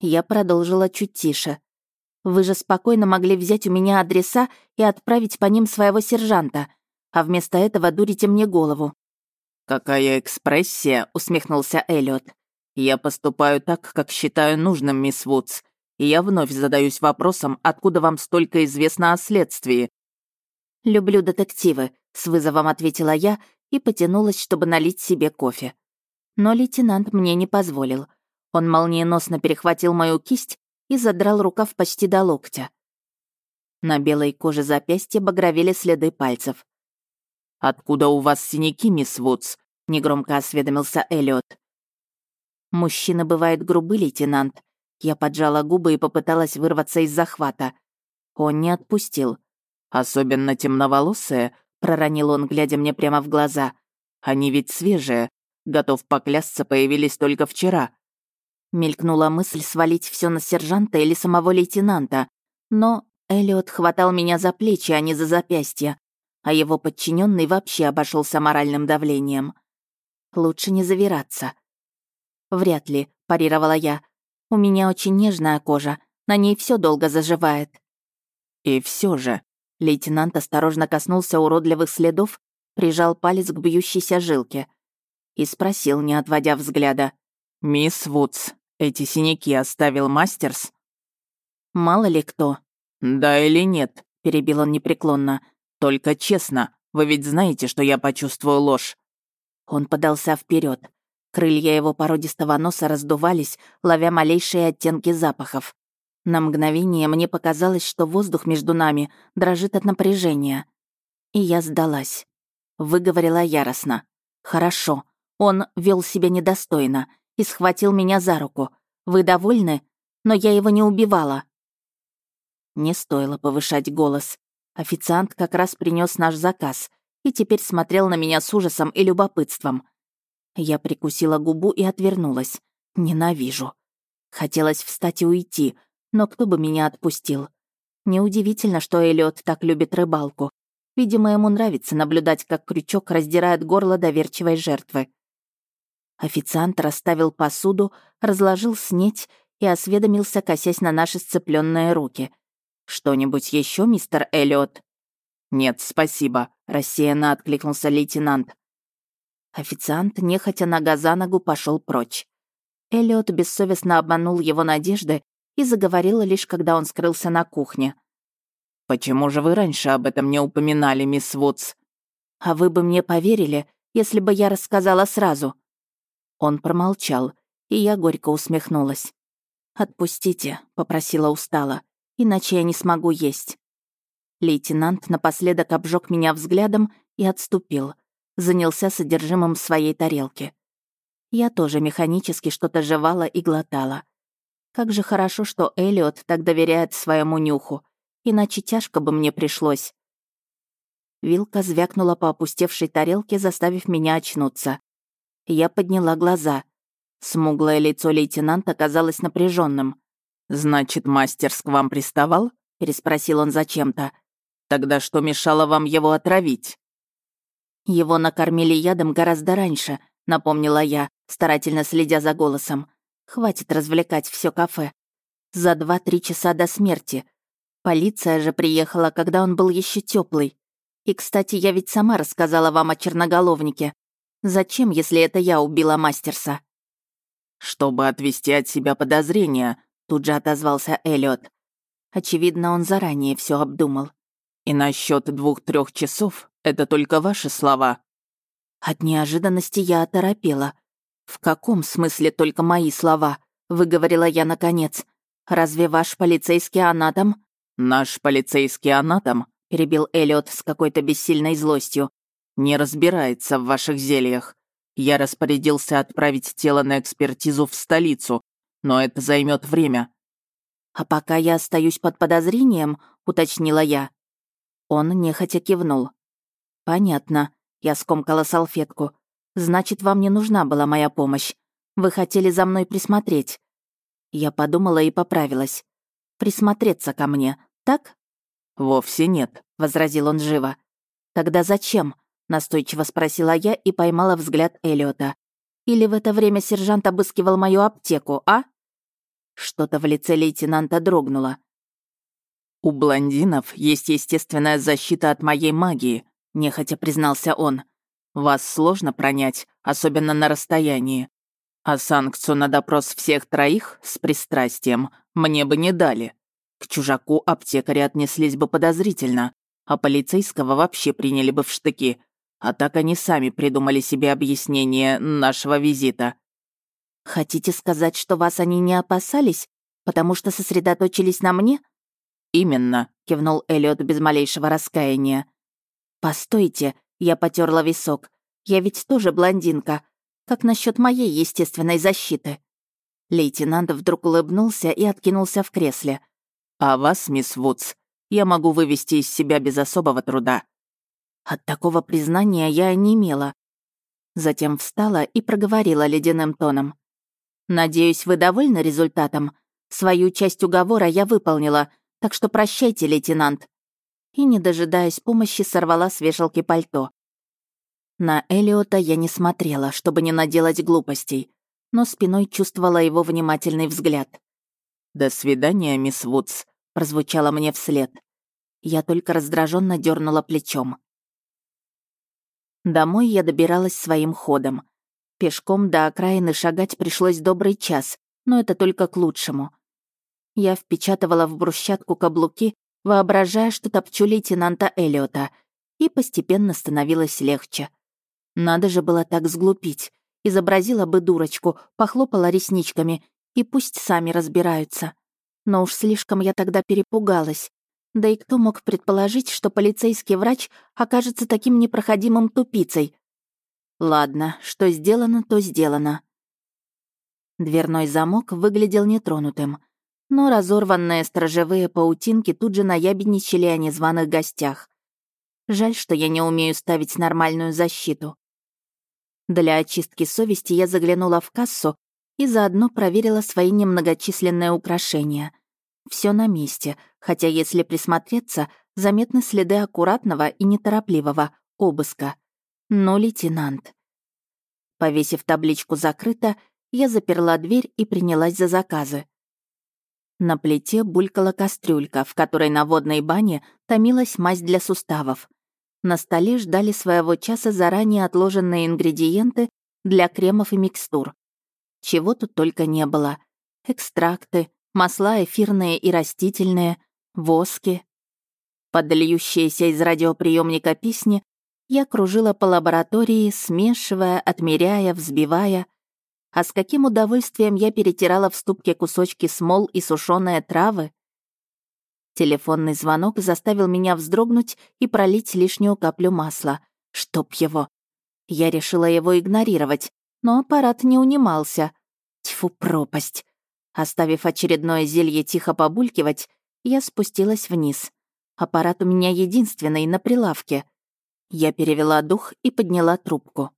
Я продолжила чуть тише. «Вы же спокойно могли взять у меня адреса и отправить по ним своего сержанта, а вместо этого дурите мне голову». «Какая экспрессия!» — усмехнулся Эллиот. «Я поступаю так, как считаю нужным, мисс Вудс и я вновь задаюсь вопросом, откуда вам столько известно о следствии». «Люблю детективы», — с вызовом ответила я и потянулась, чтобы налить себе кофе. Но лейтенант мне не позволил. Он молниеносно перехватил мою кисть и задрал рукав почти до локтя. На белой коже запястья багровели следы пальцев. «Откуда у вас синяки, мисс Вудс?» — негромко осведомился Эллиот. «Мужчина бывает грубый, лейтенант». Я поджала губы и попыталась вырваться из захвата. Он не отпустил. «Особенно темноволосые», — проронил он, глядя мне прямо в глаза. «Они ведь свежие. Готов поклясться, появились только вчера». Мелькнула мысль свалить все на сержанта или самого лейтенанта, но Эллиот хватал меня за плечи, а не за запястья, а его подчиненный вообще обошелся моральным давлением. Лучше не завираться. «Вряд ли», — парировала я. «У меня очень нежная кожа, на ней все долго заживает». «И все же», — лейтенант осторожно коснулся уродливых следов, прижал палец к бьющейся жилке и спросил, не отводя взгляда. «Мисс Вудс, эти синяки оставил Мастерс?» «Мало ли кто». «Да или нет?» — перебил он непреклонно. «Только честно, вы ведь знаете, что я почувствую ложь». Он подался вперед. Крылья его породистого носа раздувались, ловя малейшие оттенки запахов. На мгновение мне показалось, что воздух между нами дрожит от напряжения. И я сдалась. Выговорила яростно. «Хорошо. Он вел себя недостойно и схватил меня за руку. Вы довольны? Но я его не убивала». Не стоило повышать голос. Официант как раз принес наш заказ и теперь смотрел на меня с ужасом и любопытством. Я прикусила губу и отвернулась. Ненавижу. Хотелось встать и уйти, но кто бы меня отпустил? Неудивительно, что Эллиот так любит рыбалку. Видимо, ему нравится наблюдать, как крючок раздирает горло доверчивой жертвы. Официант расставил посуду, разложил снеть и осведомился, косясь на наши сцепленные руки. «Что-нибудь еще, мистер Эллиот?» «Нет, спасибо», — рассеянно откликнулся лейтенант. Официант, нехотя нога за ногу, пошел прочь. Эллиот бессовестно обманул его надежды и заговорил лишь, когда он скрылся на кухне. «Почему же вы раньше об этом не упоминали, мисс Вудс?» «А вы бы мне поверили, если бы я рассказала сразу?» Он промолчал, и я горько усмехнулась. «Отпустите», — попросила устало, «иначе я не смогу есть». Лейтенант напоследок обжег меня взглядом и отступил. Занялся содержимым своей тарелки. Я тоже механически что-то жевала и глотала. Как же хорошо, что Элиот так доверяет своему нюху, иначе тяжко бы мне пришлось. Вилка звякнула по опустевшей тарелке, заставив меня очнуться. Я подняла глаза. Смуглое лицо лейтенанта казалось напряженным. «Значит, мастерс к вам приставал?» — переспросил он зачем-то. «Тогда что мешало вам его отравить?» «Его накормили ядом гораздо раньше», — напомнила я, старательно следя за голосом. «Хватит развлекать все кафе. За два-три часа до смерти. Полиция же приехала, когда он был еще теплый. И, кстати, я ведь сама рассказала вам о черноголовнике. Зачем, если это я убила Мастерса?» «Чтобы отвести от себя подозрения», — тут же отозвался Эллиот. Очевидно, он заранее все обдумал. «И насчет двух-трех часов это только ваши слова». От неожиданности я оторопела. «В каком смысле только мои слова?» — выговорила я наконец. «Разве ваш полицейский анатом?» «Наш полицейский анатом», — перебил Эллиот с какой-то бессильной злостью, не разбирается в ваших зельях. Я распорядился отправить тело на экспертизу в столицу, но это займет время». «А пока я остаюсь под подозрением», — уточнила я. Он нехотя кивнул. «Понятно». Я скомкала салфетку. «Значит, вам не нужна была моя помощь. Вы хотели за мной присмотреть». Я подумала и поправилась. «Присмотреться ко мне, так?» «Вовсе нет», — возразил он живо. «Тогда зачем? Настойчиво спросила я и поймала взгляд Элиота. Или в это время сержант обыскивал мою аптеку, а? Что-то в лице лейтенанта дрогнуло. «У блондинов есть естественная защита от моей магии», — нехотя признался он. «Вас сложно пронять, особенно на расстоянии. А санкцию на допрос всех троих с пристрастием мне бы не дали. К чужаку аптекари отнеслись бы подозрительно, а полицейского вообще приняли бы в штыки, а так они сами придумали себе объяснение нашего визита». «Хотите сказать, что вас они не опасались?» Потому что сосредоточились на мне? Именно, кивнул Эллиот без малейшего раскаяния. Постойте, я потерла висок. Я ведь тоже блондинка. Как насчет моей естественной защиты? Лейтенант вдруг улыбнулся и откинулся в кресле. «А вас, мисс Вудс, я могу вывести из себя без особого труда». От такого признания я онемела. Затем встала и проговорила ледяным тоном. «Надеюсь, вы довольны результатом? Свою часть уговора я выполнила, так что прощайте, лейтенант». И, не дожидаясь помощи, сорвала с вешалки пальто. На Элиота я не смотрела, чтобы не наделать глупостей, но спиной чувствовала его внимательный взгляд. «До свидания, мисс Вудс», — прозвучало мне вслед. Я только раздраженно дернула плечом. Домой я добиралась своим ходом. Пешком до окраины шагать пришлось добрый час, но это только к лучшему. Я впечатывала в брусчатку каблуки, воображая, что топчу лейтенанта Эллиота, и постепенно становилось легче. Надо же было так сглупить. Изобразила бы дурочку, похлопала ресничками, и пусть сами разбираются. Но уж слишком я тогда перепугалась. Да и кто мог предположить, что полицейский врач окажется таким непроходимым тупицей? Ладно, что сделано, то сделано. Дверной замок выглядел нетронутым, но разорванные сторожевые паутинки тут же наябедничали о незваных гостях. Жаль, что я не умею ставить нормальную защиту. Для очистки совести я заглянула в кассу и заодно проверила свои немногочисленные украшения — все на месте, хотя если присмотреться, заметны следы аккуратного и неторопливого обыска. Но лейтенант. Повесив табличку «Закрыто», я заперла дверь и принялась за заказы. На плите булькала кастрюлька, в которой на водной бане томилась мазь для суставов. На столе ждали своего часа заранее отложенные ингредиенты для кремов и микстур. Чего тут только не было. Экстракты, масла эфирные и растительные, воски. Подольющиеся из радиоприемника песни я кружила по лаборатории, смешивая, отмеряя, взбивая. А с каким удовольствием я перетирала в ступке кусочки смол и сушеные травы. Телефонный звонок заставил меня вздрогнуть и пролить лишнюю каплю масла. Чтоб его. Я решила его игнорировать, но аппарат не унимался. Тьфу, пропасть. Оставив очередное зелье тихо побулькивать, я спустилась вниз. Аппарат у меня единственный на прилавке. Я перевела дух и подняла трубку.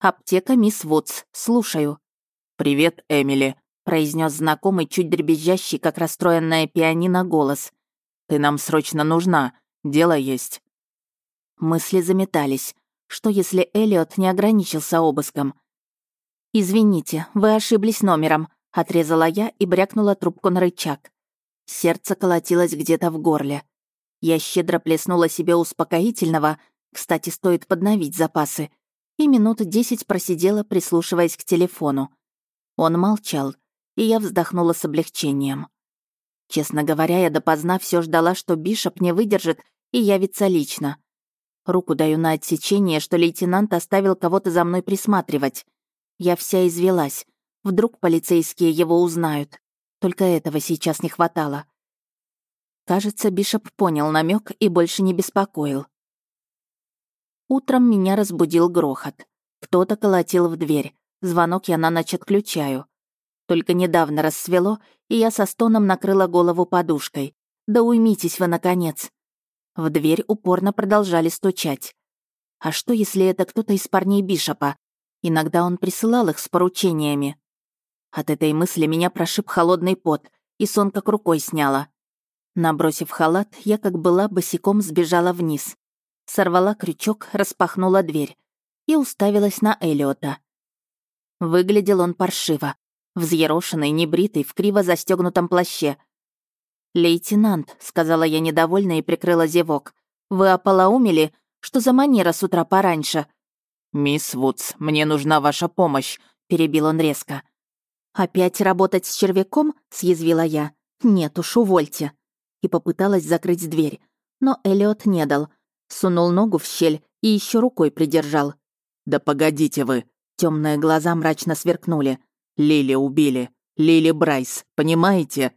«Аптека мисс Вудс, слушаю». «Привет, Эмили», — произнес знакомый, чуть дребезжащий, как расстроенная пианино, голос. «Ты нам срочно нужна. Дело есть». Мысли заметались. Что если Элliot не ограничился обыском? «Извините, вы ошиблись номером», Отрезала я и брякнула трубку на рычаг. Сердце колотилось где-то в горле. Я щедро плеснула себе успокоительного, кстати, стоит подновить запасы, и минут десять просидела, прислушиваясь к телефону. Он молчал, и я вздохнула с облегчением. Честно говоря, я допоздна все ждала, что Бишоп не выдержит и явится лично. Руку даю на отсечение, что лейтенант оставил кого-то за мной присматривать. Я вся извелась, Вдруг полицейские его узнают. Только этого сейчас не хватало. Кажется, Бишоп понял намек и больше не беспокоил. Утром меня разбудил грохот. Кто-то колотил в дверь. Звонок я на ночь отключаю. Только недавно рассвело, и я со стоном накрыла голову подушкой. Да уймитесь вы, наконец. В дверь упорно продолжали стучать. А что, если это кто-то из парней Бишопа? Иногда он присылал их с поручениями. От этой мысли меня прошиб холодный пот, и сон как рукой сняла. Набросив халат, я как была босиком сбежала вниз. Сорвала крючок, распахнула дверь и уставилась на Элиота. Выглядел он паршиво, взъерошенный, небритый, в криво застегнутом плаще. «Лейтенант», — сказала я недовольно и прикрыла зевок, «вы ополоумели? Что за манера с утра пораньше?» «Мисс Вудс, мне нужна ваша помощь», — перебил он резко. «Опять работать с червяком?» — съязвила я. «Нет уж, увольте». И попыталась закрыть дверь. Но Эллиот не дал. Сунул ногу в щель и еще рукой придержал. «Да погодите вы!» Темные глаза мрачно сверкнули. «Лили убили. Лили Брайс, понимаете?